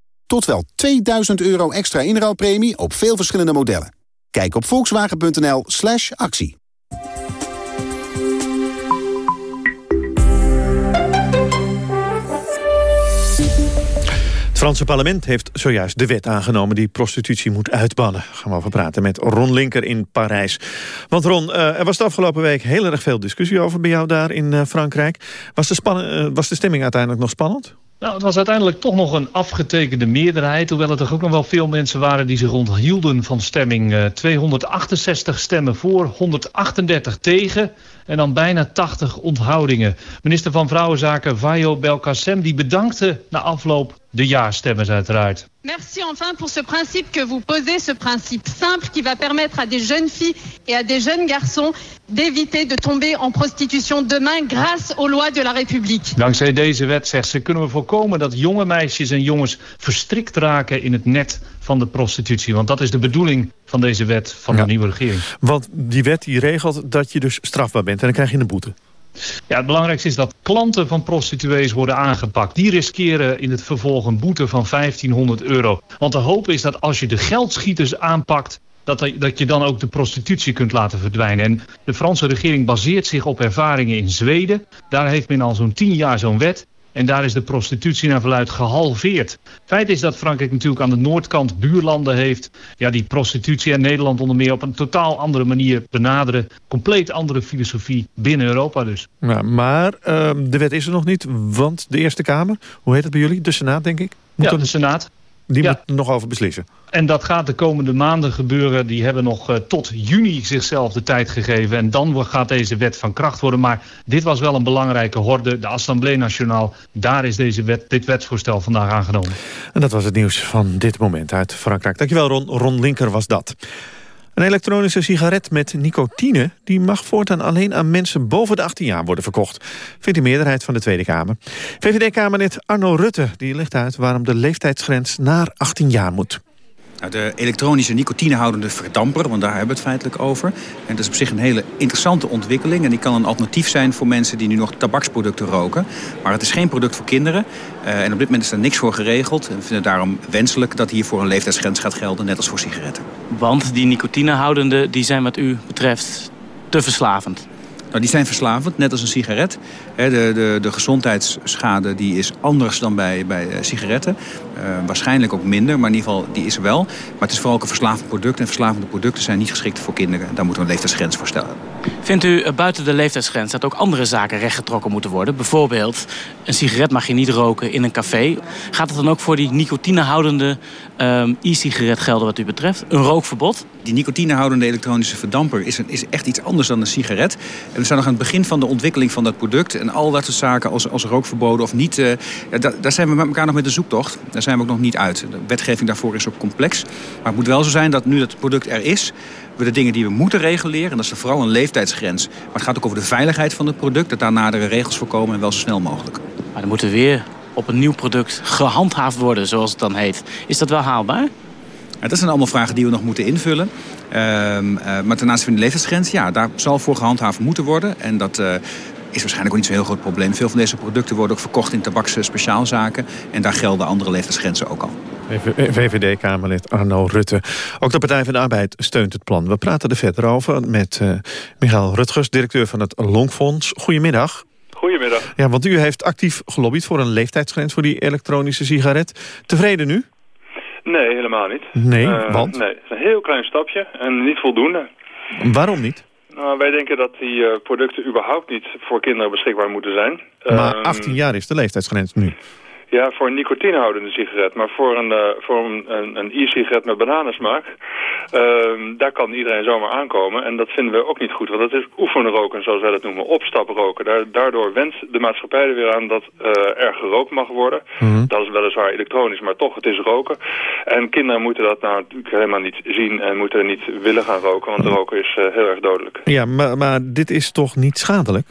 Tot wel 2000 euro extra inruilpremie op veel verschillende modellen. Kijk op volkswagen.nl slash actie. Het Franse parlement heeft zojuist de wet aangenomen die prostitutie moet uitbannen. Gaan we over praten met Ron Linker in Parijs. Want Ron, eh, er was de afgelopen week heel erg veel discussie over bij jou daar in eh, Frankrijk. Was de, uh, was de stemming uiteindelijk nog spannend? Nou, het was uiteindelijk toch nog een afgetekende meerderheid. Hoewel er toch ook nog wel veel mensen waren die zich onthielden van stemming. 268 stemmen voor, 138 tegen en dan bijna 80 onthoudingen. Minister van Vrouwenzaken Vayo Belkacem die bedankte na afloop de ja-stemmers uiteraard. Merci enfin pour ce principe que vous posez, ce principe simple qui va permettre à des jeunes filles et à des jeunes garçons d'éviter de tomber en prostitution demain grâce aux lois de la République. Dankzij deze wet, zegt ze, kunnen we voorkomen dat jonge meisjes en jongens verstrikt raken in het net van de prostitutie. Want dat is de bedoeling van deze wet van de nieuwe regering. Want die wet die regelt dat je dus strafbaar bent en dan krijg je een boete. Ja, het belangrijkste is dat klanten van prostituees worden aangepakt. Die riskeren in het vervolg een boete van 1500 euro. Want de hoop is dat als je de geldschieters aanpakt... Dat, dat je dan ook de prostitutie kunt laten verdwijnen. En de Franse regering baseert zich op ervaringen in Zweden. Daar heeft men al zo'n tien jaar zo'n wet. En daar is de prostitutie naar verluid gehalveerd. Feit is dat Frankrijk natuurlijk aan de noordkant buurlanden heeft... Ja, die prostitutie en Nederland onder meer op een totaal andere manier benaderen. Compleet andere filosofie binnen Europa dus. Ja, maar uh, de wet is er nog niet, want de Eerste Kamer... hoe heet het bij jullie? De Senaat, denk ik? Moet ja, de Senaat. Die moet er nog over beslissen. En dat gaat de komende maanden gebeuren. Die hebben nog uh, tot juni zichzelf de tijd gegeven. En dan gaat deze wet van kracht worden. Maar dit was wel een belangrijke horde. De Assemblée Nationale, daar is deze wet, dit wetsvoorstel vandaag aangenomen. En dat was het nieuws van dit moment uit Frankrijk. Dankjewel Ron. Ron Linker was dat. Een elektronische sigaret met nicotine die mag voortaan alleen aan mensen boven de 18 jaar worden verkocht. Vindt de meerderheid van de Tweede Kamer. VVD-Kamerlid Arno Rutte die legt uit waarom de leeftijdsgrens naar 18 jaar moet. Nou, de elektronische nicotinehoudende verdamper, want daar hebben we het feitelijk over. En dat is op zich een hele interessante ontwikkeling. En die kan een alternatief zijn voor mensen die nu nog tabaksproducten roken. Maar het is geen product voor kinderen. Uh, en op dit moment is er niks voor geregeld. En we vinden het daarom wenselijk dat hiervoor een leeftijdsgrens gaat gelden, net als voor sigaretten. Want die nicotinehoudende die zijn wat u betreft te verslavend. Nou, die zijn verslavend, net als een sigaret. De, de, de gezondheidsschade die is anders dan bij, bij eh, sigaretten. Uh, waarschijnlijk ook minder, maar in ieder geval die is er wel. Maar het is vooral ook een verslavend product. En verslavende producten zijn niet geschikt voor kinderen. Daar moeten we een leeftijdsgrens voor stellen. Vindt u uh, buiten de leeftijdsgrens dat ook andere zaken rechtgetrokken moeten worden? Bijvoorbeeld, een sigaret mag je niet roken in een café. Gaat het dan ook voor die nicotinehoudende um, e-sigaret gelden wat u betreft? Een rookverbod? Die nicotinehoudende elektronische verdamper is, een, is echt iets anders dan een sigaret. En we zijn nog aan het begin van de ontwikkeling van dat product. En al dat soort zaken als, als rookverboden of niet... Uh, daar, daar zijn we met elkaar nog met de zoektocht. Daar zijn we ook nog niet uit. De wetgeving daarvoor is ook complex. Maar het moet wel zo zijn dat nu dat product er is... we de dingen die we moeten reguleren... en dat is vooral een leeftijdsgrens. Maar het gaat ook over de veiligheid van het product. Dat daar nadere regels voorkomen en wel zo snel mogelijk. Maar dan moet er weer op een nieuw product gehandhaafd worden, zoals het dan heet. Is dat wel haalbaar? Dat zijn allemaal vragen die we nog moeten invullen. Ehm, uh, maar ten aanzien van de leeftijdsgrens, ja, daar zal voor gehandhaafd moeten worden. En dat uh, is waarschijnlijk ook niet zo'n heel groot probleem. Veel van deze producten worden ook verkocht in tabaksspeciaalzaken. En daar gelden andere leeftijdsgrenzen ook al. VVD-Kamerlid Arno Rutte. Ook de Partij van de Arbeid steunt het plan. We praten er verder over met uh, Michael Rutgers, directeur van het Longfonds. Goedemiddag. Goedemiddag. Ja, want u heeft actief gelobbyd voor een leeftijdsgrens voor die elektronische sigaret. Tevreden nu? Nee, helemaal niet. Nee, uh, want? Nee, het is een heel klein stapje en niet voldoende. Waarom niet? Nou, wij denken dat die uh, producten überhaupt niet voor kinderen beschikbaar moeten zijn. Maar 18 jaar is de leeftijdsgrens nu. Ja, voor een nicotinehoudende sigaret. Maar voor een, uh, voor een, e-sigaret met bananensmaak, uh, daar kan iedereen zomaar aankomen. En dat vinden we ook niet goed, want dat is oefenroken, zoals wij dat noemen. Opstaproken. Daar, daardoor wenst de maatschappij er weer aan dat uh, er gerookt mag worden. Mm -hmm. Dat is weliswaar elektronisch, maar toch, het is roken. En kinderen moeten dat nou natuurlijk helemaal niet zien en moeten niet willen gaan roken, want roken is uh, heel erg dodelijk. Ja, maar, maar dit is toch niet schadelijk?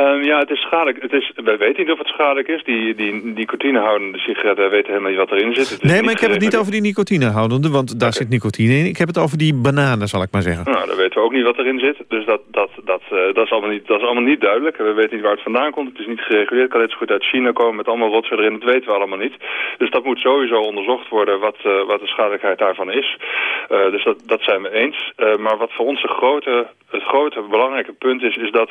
Um, ja, het is schadelijk. Het is, wij weten niet of het schadelijk is. Die, die nicotinehoudende sigaretten, weten helemaal niet wat erin zit. Het nee, maar ik heb het niet over die nicotinehoudende, want daar okay. zit nicotine in. Ik heb het over die bananen, zal ik maar zeggen. Nou, dan weten we ook niet wat erin zit. Dus dat, dat, dat, uh, dat, is, allemaal niet, dat is allemaal niet duidelijk. We weten niet waar het vandaan komt. Het is niet gereguleerd. Het kan net zo goed uit China komen met allemaal rotzooi erin. Dat weten we allemaal niet. Dus dat moet sowieso onderzocht worden wat, uh, wat de schadelijkheid daarvan is. Uh, dus dat, dat zijn we eens. maar wat voor ons de grote, het grote belangrijke punt is, is dat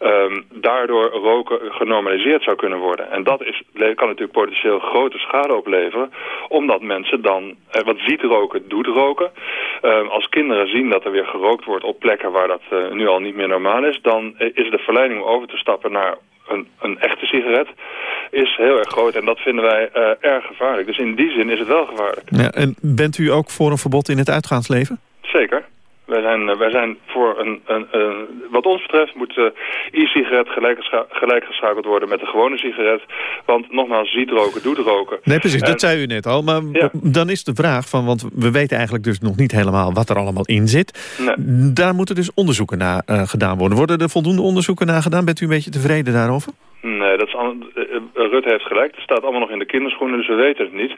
um, daardoor roken genormaliseerd zou kunnen worden. En dat is, kan natuurlijk potentieel grote schade opleveren, omdat mensen dan, eh, wat ziet roken, doet roken. Uh, als kinderen zien dat er weer gerookt wordt op plekken waar dat uh, nu al niet meer normaal is, dan is de verleiding om over te stappen naar een, een echte sigaret is heel erg groot. En dat vinden wij uh, erg gevaarlijk. Dus in die zin is het wel gevaarlijk. Ja, en bent u ook voor een verbod in het uitgaansleven? Zeker. Wij zijn, wij zijn voor een, een, een, wat ons betreft moet de e-sigaret gelijkgeschakeld worden met de gewone sigaret. Want nogmaals, ziet roken, doet roken. Nee, precies, en, dat zei u net al. Maar ja. dan is de vraag van, want we weten eigenlijk dus nog niet helemaal wat er allemaal in zit. Nee. Daar moeten dus onderzoeken naar uh, gedaan worden. Worden er voldoende onderzoeken naar gedaan? Bent u een beetje tevreden daarover? Nee, dat is Rutte heeft gelijk. Het staat allemaal nog in de kinderschoenen, dus we weten het niet.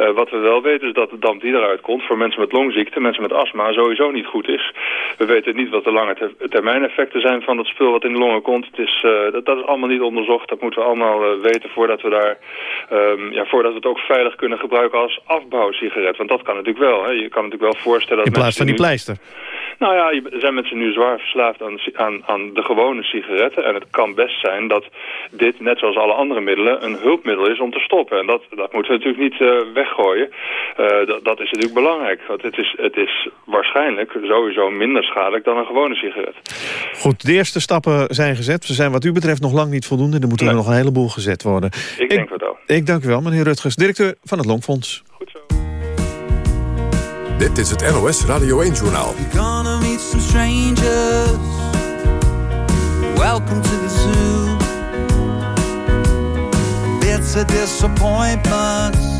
Uh, wat we wel weten is dat de damp die eruit komt voor mensen met longziekte, mensen met astma, sowieso niet goed is. We weten niet wat de lange ter termijn effecten zijn van het spul wat in de longen komt. Het is, uh, dat, dat, is allemaal niet onderzocht. Dat moeten we allemaal uh, weten voordat we daar, um, ja, voordat we het ook veilig kunnen gebruiken als afbouwsigaret. Want dat kan natuurlijk wel. Hè. Je kan natuurlijk wel voorstellen dat In plaats van die pleister. Nou ja, er zijn mensen nu zwaar verslaafd aan, aan, aan de gewone sigaretten. En het kan best zijn dat dit, net zoals alle andere middelen, een hulpmiddel is om te stoppen. En dat, dat moeten we natuurlijk niet uh, weggooien. Uh, dat, dat, is natuurlijk belangrijk. Want het is, het is waarschijnlijk sowieso minder schadelijk dan een gewone sigaret. Goed, de eerste stappen zijn gezet. Ze zijn wat u betreft nog lang niet voldoende. Er moeten nee. er nog een heleboel gezet worden. Ik, ik denk het wel. Ik dank u wel, meneer Rutgers, directeur van het Longfonds. Goed zo. Dit is het NOS Radio 1-journaal. You're gonna meet some strangers. Welcome to the zoo. Bits of disappointments.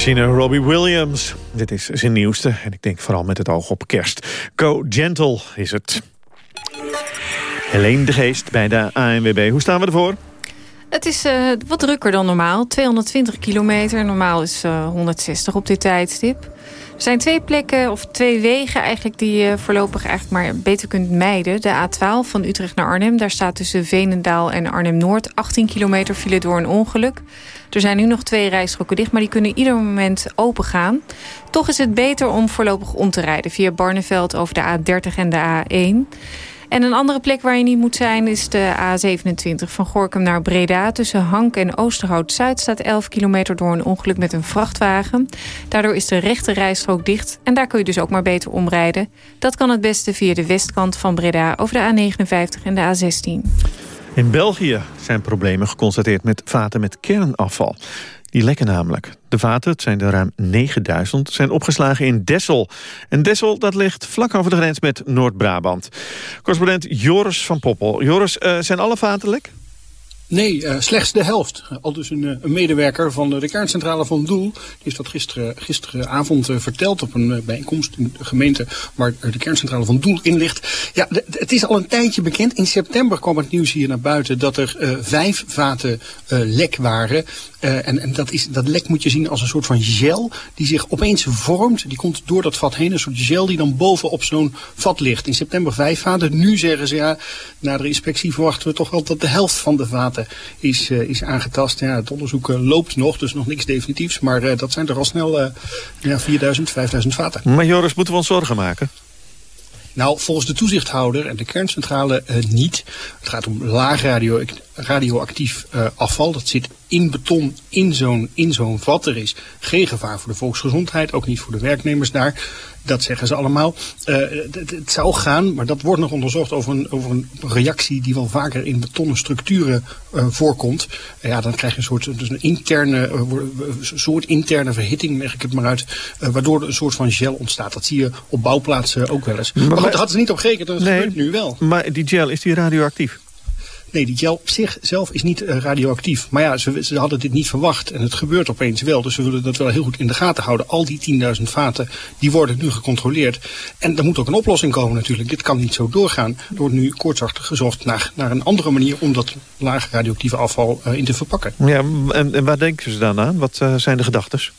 De hitmachine Robbie Williams. Dit is zijn nieuwste en ik denk vooral met het oog op kerst. Go Gentle is het. Helene de Geest bij de ANWB. Hoe staan we ervoor? Het is eh, wat drukker dan normaal. 220 kilometer. Normaal is eh 160 op dit tijdstip. Er zijn twee plekken, of twee wegen eigenlijk... die je voorlopig eigenlijk maar beter kunt mijden. De A12 van Utrecht naar Arnhem. Daar staat tussen Veenendaal en Arnhem-Noord... 18 kilometer file door een ongeluk. Er zijn nu nog twee rijstroken dicht... maar die kunnen ieder moment open gaan. Toch is het beter om voorlopig om te rijden... via Barneveld over de A30 en de A1... En een andere plek waar je niet moet zijn is de A27 van Gorkum naar Breda. Tussen Hank en Oosterhout-Zuid staat 11 kilometer door een ongeluk met een vrachtwagen. Daardoor is de rechte rijstrook dicht en daar kun je dus ook maar beter omrijden. Dat kan het beste via de westkant van Breda over de A59 en de A16. In België zijn problemen geconstateerd met vaten met kernafval. Die lekken namelijk. De vaten, het zijn er ruim 9000, zijn opgeslagen in Dessel. En Dessel dat ligt vlak over de grens met Noord-Brabant. Correspondent Joris van Poppel. Joris, uh, zijn alle vaten lek? Nee, uh, slechts de helft. Al dus een, een, medewerker van de kerncentrale van Doel. Die heeft dat gisteren, gisteravond verteld op een bijeenkomst in de gemeente waar de kerncentrale van Doel in ligt. Ja, het is al een tijdje bekend. In september kwam het nieuws hier naar buiten dat er vijf vaten lek waren. En en dat, is, dat lek moet je zien als een soort van gel die zich opeens vormt. Die komt door dat vat heen, een soort gel die dan bovenop zo'n vat ligt. In september vijf vaten. Nu zeggen ze ja, na de inspectie verwachten we toch wel dat de helft van de vaten is, uh, is aangetast. Ja, het onderzoek uh, loopt nog, dus nog niks definitiefs. Maar dat zijn er al snel ja, 4000, 5000 vaten. Maar Joris, moeten we ons zorgen maken? Nou, volgens de toezichthouder en de kerncentrale niet. Het gaat om laag radio, radioactief afval. Dat zit in beton in zo'n zo'n vat. Er is geen gevaar voor de volksgezondheid, ook niet voor de werknemers daar. Dat zeggen ze allemaal. Uh, het, het, zou gaan, maar dat wordt nog onderzocht over een, over een reactie die wel vaker in betonnen structuren uh, voorkomt. Ja, dan krijg je een soort, dus een interne, soort interne verhitting, leg ik het maar uit, waardoor er een soort van gel ontstaat. Dat zie je op bouwplaatsen ook wel eens. Maar, maar daar hadden ze niet op gerekend, dat nee, gebeurt nu wel. Maar die gel, is die radioactief? Nee, die gel op zichzelf is niet uh, radioactief. Maar ja, ze, hadden dit niet verwacht en het gebeurt opeens wel. Dus we willen dat wel heel goed in de gaten houden. Al die 10.000 vaten, die worden nu gecontroleerd. En er moet ook een oplossing komen natuurlijk. Dit kan niet zo doorgaan. Er wordt nu koortsachtig gezocht naar, naar een andere manier om dat laag radioactieve afval uh, in te verpakken. Ja, en, en waar denken ze dan aan? Wat uh, zijn de gedachtes?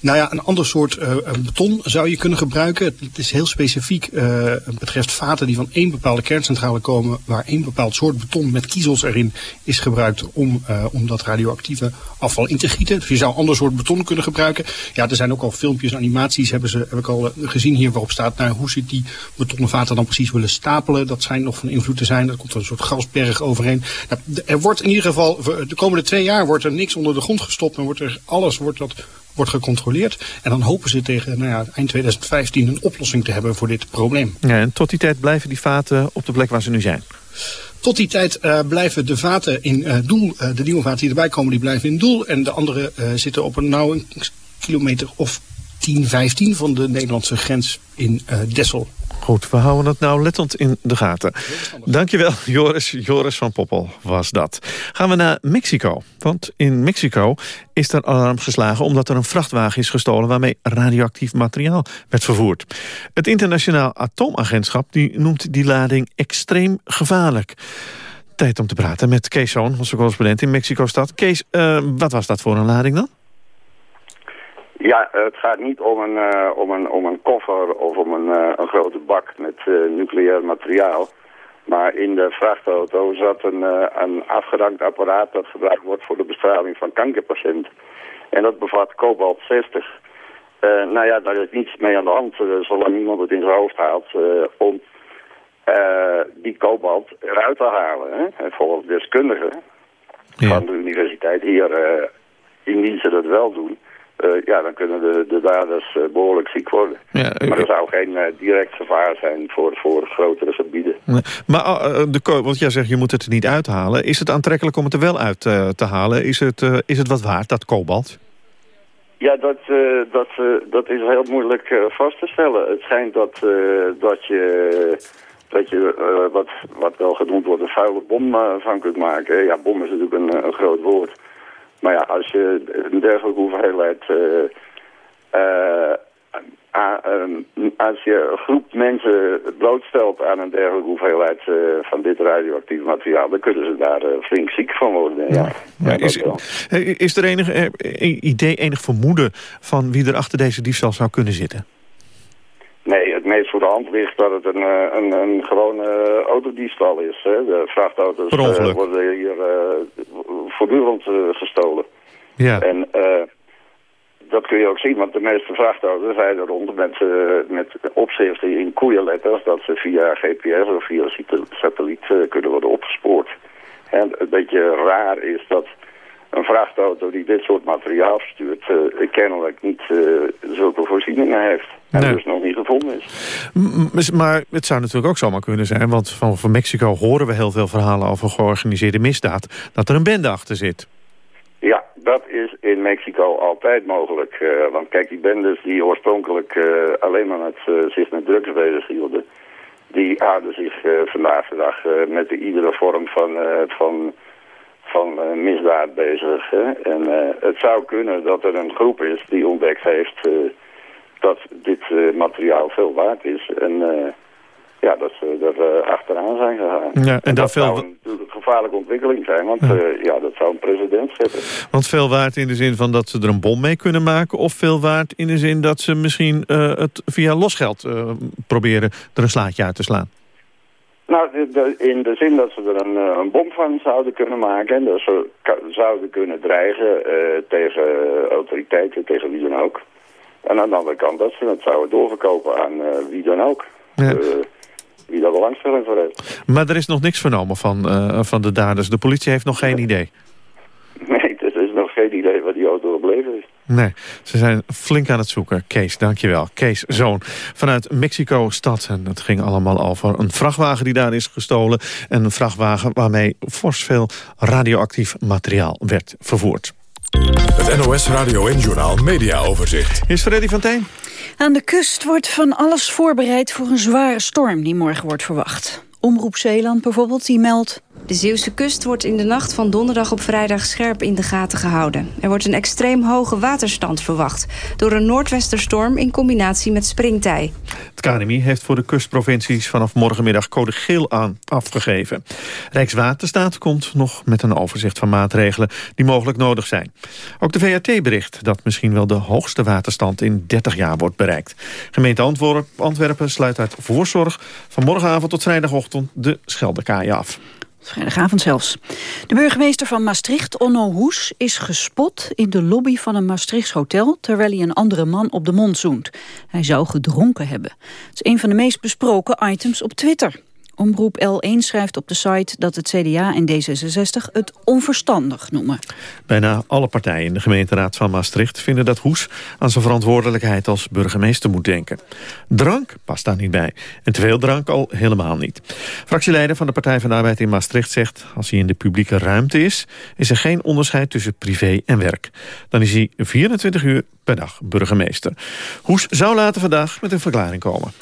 Nou ja, een ander soort uh, beton zou je kunnen gebruiken. Het is heel specifiek. Uh, betreft vaten die van één bepaalde kerncentrale komen... waar één bepaald soort beton met kiezels erin is gebruikt... om, om dat radioactieve afval in te gieten. Dus je zou een ander soort beton kunnen gebruiken. Ja, er zijn ook al filmpjes, animaties hebben ze, heb ik al gezien hier... waarop staat nou, hoe zit die betonnen vaten dan precies willen stapelen. Dat schijnt nog van invloed te zijn. Er komt een soort gasberg overheen. Er wordt in ieder geval, de komende twee jaar wordt er niks onder de grond gestopt... en wordt er alles wordt dat wordt gecontroleerd. En dan hopen ze tegen nou ja, eind 2015 een oplossing te hebben voor dit probleem. Ja, en tot die tijd blijven die vaten op de plek waar ze nu zijn? Tot die tijd uh, blijven de vaten in uh, Doel, uh, de nieuwe vaten die erbij komen, die blijven in Doel. En de andere zitten op een nou een kilometer of 10, 15 van de Nederlandse grens in Dessel. Goed, we houden het nou lettend in de gaten. Dankjewel, Joris. Joris van Poppel was dat. Gaan we naar Mexico. Want in Mexico is er alarm geslagen... omdat er een vrachtwagen is gestolen... waarmee radioactief materiaal werd vervoerd. Het internationaal atoomagentschap die noemt die lading extreem gevaarlijk. Tijd om te praten met Kees Zoon, onze correspondent in Mexico-stad. Kees, uh, wat was dat voor een lading dan? Ja, het gaat niet om een, uh, om een, om een koffer of om een, uh, een grote bak met uh, nucleair materiaal. Maar in de vrachtauto zat een, een afgedankt apparaat dat gebruikt wordt voor de bestraling van kankerpatiënten. En dat bevat kobalt 60. nou ja, daar is niets mee aan de hand, zolang niemand het in zijn hoofd haalt, om die kobalt eruit te halen. Hè? En volgens deskundigen ja. van de universiteit hier, indien ze dat wel doen... Uh, ja, dan kunnen de, de daders uh, behoorlijk ziek worden. Ja, uh, maar er zou geen direct gevaar zijn voor, voor grotere gebieden. Nee. Maar de, want jij zegt je moet het er niet uithalen. Is het aantrekkelijk om het er wel uit te halen? Is het, is het wat waard, dat kobalt? Ja, dat, dat, dat is heel moeilijk vast te stellen. Het schijnt dat, dat je, dat je wat, wat wel genoemd wordt een vuile bom van kunt maken. Ja, bom is natuurlijk een, een groot woord. Maar ja, als je een dergelijke hoeveelheid... Uh, uh, als je een groep mensen blootstelt aan een dergelijke hoeveelheid uh, van dit radioactief materiaal... dan kunnen ze daar flink ziek van worden. Ja. Ja, is, is er enig idee, enig vermoeden van wie er achter deze diefstal zou kunnen zitten? Meest voor de hand ligt dat het een, een, een gewone autodiefstal is. Hè. De vrachtauto's uh, worden hier voortdurend gestolen. Ja. En dat kun je ook zien, want de meeste vrachtauto's rijden rond met, met opschriften in koeienletters... dat ze via GPS of via satelliet kunnen worden opgespoord. En een beetje raar is dat een vrachtauto die dit soort materiaal verstuurt... kennelijk niet zulke voorzieningen heeft. En nee. dus nog niet gevonden is. Maar het zou natuurlijk ook zomaar kunnen zijn... want van, van Mexico horen we heel veel verhalen over georganiseerde misdaad... dat er een bende achter zit. Ja, dat is in Mexico altijd mogelijk. Uh, want kijk, die bendes die oorspronkelijk uh, alleen maar met, uh, zich met drugs bezig hielden... die houden zich vandaag de dag met de iedere vorm van, van, van misdaad bezig. Hè? En het zou kunnen dat er een groep is die ontdekt heeft dat dit uh, materiaal veel waard is. En uh, ja, dat ze er uh, achteraan zijn gegaan. Ja, en, en dat veel... zou natuurlijk een gevaarlijke ontwikkeling zijn, want ja. ja. dat zou een precedent zetten. Want veel waard in de zin van dat ze er een bom mee kunnen maken... of veel waard in de zin dat ze misschien het via losgeld proberen er een slaatje uit te slaan? Nou, in de zin dat ze er een, een, bom van zouden kunnen maken... en dat ze zouden kunnen dreigen tegen autoriteiten, tegen wie dan ook... En aan de andere kant dat ze het zouden doorverkopen aan uh, wie dan ook. Ja. Uh, wie daar belangstelling voor heeft. Maar er is nog niks vernomen van, van de daders. De politie heeft nog geen idee. Nee, er is nog geen idee waar die auto gebleven is. Nee, ze zijn flink aan het zoeken. Kees, dankjewel. Kees Zoon vanuit Mexico-stad. En het ging allemaal over een vrachtwagen die daar is gestolen. En een vrachtwagen waarmee fors veel radioactief materiaal werd vervoerd. Het NOS Radio en Journaal Media Overzicht. Is Freddy van Tijn? Aan de kust wordt van alles voorbereid voor een zware storm die morgen wordt verwacht. Omroep Zeeland bijvoorbeeld, die meldt... De Zeeuwse kust wordt in de nacht van donderdag op vrijdag scherp in de gaten gehouden. Er wordt een extreem hoge waterstand verwacht... door een noordwesterstorm in combinatie met springtij. Het KNMI heeft voor de kustprovincies vanaf morgenmiddag code geel aan afgegeven. Rijkswaterstaat komt nog met een overzicht van maatregelen die mogelijk nodig zijn. Ook de VRT bericht dat misschien wel de hoogste waterstand in 30 jaar wordt bereikt. Gemeente Antwerpen sluit uit voorzorg van morgenavond tot vrijdagochtend de Scheldekaaien af. Vrijdagavond zelfs. De burgemeester van Maastricht, Onno Hoes, is gespot in de lobby van een Maastrichts hotel... terwijl hij een andere man op de mond zoent. Hij zou gedronken hebben. Het is een van de meest besproken items op Twitter. Omroep L1 schrijft op de site dat het CDA en D66 het onverstandig noemen. Bijna alle partijen in de gemeenteraad van Maastricht vinden dat Hoes aan zijn verantwoordelijkheid als burgemeester moet denken. Drank past daar niet bij en te veel drank al helemaal niet. Fractieleider van de Partij van de Arbeid in Maastricht zegt als hij in de publieke ruimte is, is er geen onderscheid tussen privé en werk. Dan is hij 24 uur per dag burgemeester. Hoes zou later vandaag met een verklaring komen.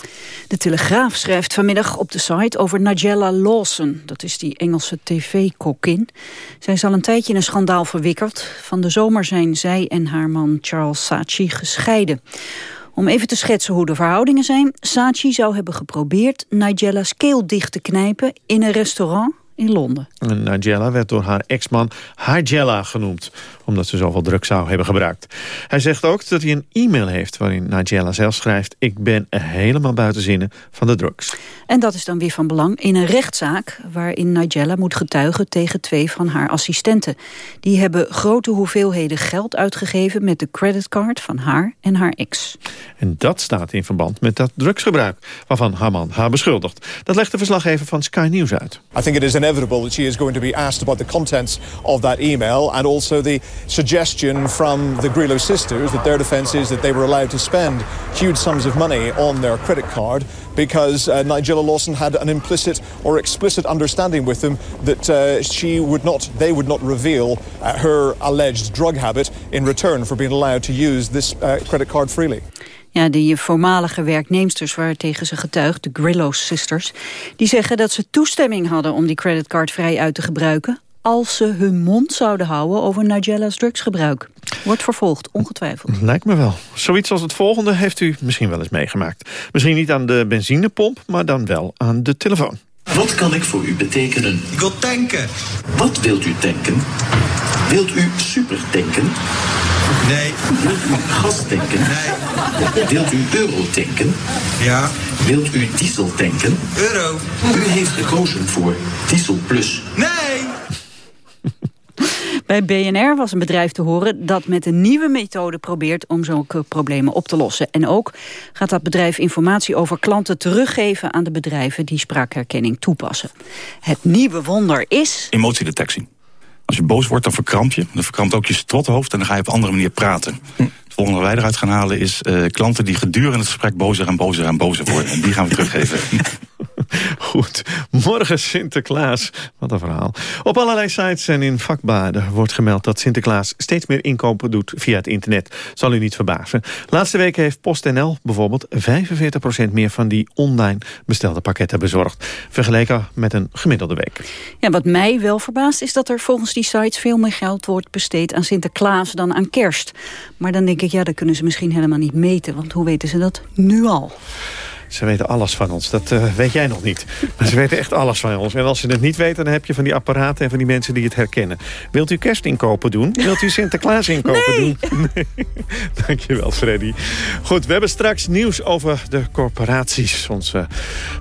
De Telegraaf schrijft vanmiddag op de site over Nigella Lawson. Dat is die Engelse tv-kokkin. Zij is al een tijdje in een schandaal verwikkeld. Van de zomer zijn zij en haar man Charles Saatchi gescheiden. Om even te schetsen hoe de verhoudingen zijn. Saatchi zou hebben geprobeerd Nigella's keel dicht te knijpen in een restaurant in Londen. En Nigella werd door haar ex-man Harjella genoemd, omdat ze zoveel drugs zou hebben gebruikt. Hij zegt ook dat hij een e-mail heeft waarin Nigella zelf schrijft... ik ben helemaal buiten zinnen van de drugs. En dat is dan weer van belang in een rechtszaak... waarin Nigella moet getuigen tegen twee van haar assistenten. Die hebben grote hoeveelheden geld uitgegeven... met de creditcard van haar en haar ex. En dat staat in verband met dat drugsgebruik... waarvan haar man haar beschuldigt. Dat legt de verslaggever van Sky News uit. I think it is inevitable that she is going to be asked about the contents of that email and also the suggestion from the Grillo sisters that their defense is that they were allowed to spend huge sums of money on their credit card because uh, Nigella Lawson had an implicit or explicit understanding with them that uh, she would not, they would not reveal uh, her alleged drug habit in return for being allowed to use this uh, credit card freely. Ja, die voormalige werknemsters waartegen ze getuigt, de Grillo Sisters... die zeggen dat ze toestemming hadden om die creditcard vrij uit te gebruiken... als ze hun mond zouden houden over Nigella's drugsgebruik. Wordt vervolgd, ongetwijfeld. Lijkt me wel. Zoiets als het volgende heeft u misschien wel eens meegemaakt. Misschien niet aan de benzinepomp, maar dan wel aan de telefoon. Wat kan ik voor u betekenen? Ik wil tanken. Wat wilt u tanken? Wilt u super tanken? Nee. Wilt u gas tanken? Nee. Wilt u euro tanken? Ja. Wilt u diesel tanken? Euro. U heeft gekozen voor Diesel Plus. Nee! Bij BNR was een bedrijf te horen dat met een nieuwe methode probeert om zulke problemen op te lossen. En ook gaat dat bedrijf informatie over klanten teruggeven aan de bedrijven die spraakherkenning toepassen. Het nieuwe wonder is... Emotiedetectie. Als je boos wordt, dan verkramp je. Dan verkrampt ook je strothoofd en dan ga je op een andere manier praten. Het volgende wat wij eruit gaan halen is eh, klanten die gedurende het gesprek bozer en bozer en bozer worden. En die gaan we teruggeven. Goed, morgen Sinterklaas. Wat een verhaal. Op allerlei sites en in vakbladen wordt gemeld dat Sinterklaas steeds meer inkopen doet via het internet. Zal u niet verbazen. Laatste week heeft PostNL bijvoorbeeld 45% meer van die online bestelde pakketten bezorgd. Vergeleken met een gemiddelde week. Ja, wat mij wel verbaast is dat er volgens die sites veel meer geld wordt besteed aan Sinterklaas dan aan kerst. Maar dan denk ik, ja, dat kunnen ze misschien helemaal niet meten. Want hoe weten ze dat nu al? Ze weten alles van ons. Dat uh, weet jij nog niet. Maar ze weten echt alles van ons. En als ze het niet weten, dan heb je van die apparaten... en van die mensen die het herkennen. Wilt u kerstinkopen doen? Wilt u Sinterklaas inkopen nee. doen? Nee. Dankjewel, Freddy. Goed, we hebben straks nieuws over de corporaties. Onze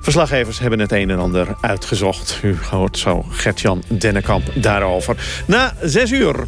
verslaggevers hebben het een en ander uitgezocht. U hoort zo Gert-Jan Dennekamp daarover. Na zes uur.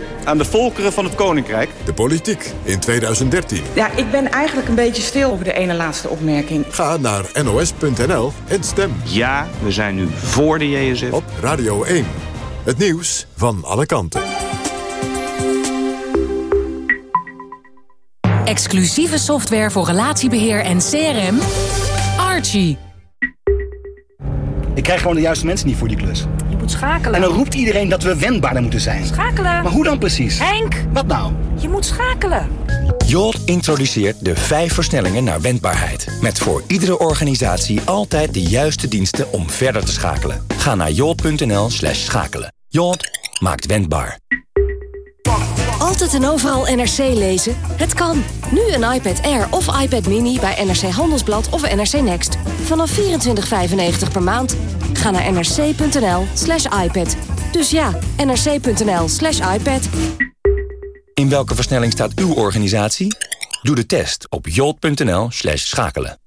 aan de volkeren van het Koninkrijk. De politiek in 2013. Ja, ik ben eigenlijk een beetje stil over de ene laatste opmerking. Ga naar nos.nl en stem. Ja, we zijn nu voor de JSF. Op Radio 1. Het nieuws van alle kanten. Exclusieve software voor relatiebeheer en CRM. Archie. Ik krijg gewoon de juiste mensen niet voor die klus. Schakelen. En dan roept iedereen dat we wendbaarder moeten zijn. Schakelen. Maar hoe dan precies? Henk! Wat nou? Je moet schakelen. Jolt introduceert de vijf versnellingen naar wendbaarheid. Met voor iedere organisatie altijd de juiste diensten om verder te schakelen. Ga naar jolt.nl slash schakelen. Jolt maakt wendbaar. Altijd en overal NRC lezen? Het kan. Nu een iPad Air of iPad Mini bij NRC Handelsblad of NRC Next. Vanaf 24,95 per maand. Ga naar nrc.nl slash iPad. Dus ja, nrc.nl slash iPad. In welke versnelling staat uw organisatie? Doe de test op jolt.nl slash schakelen.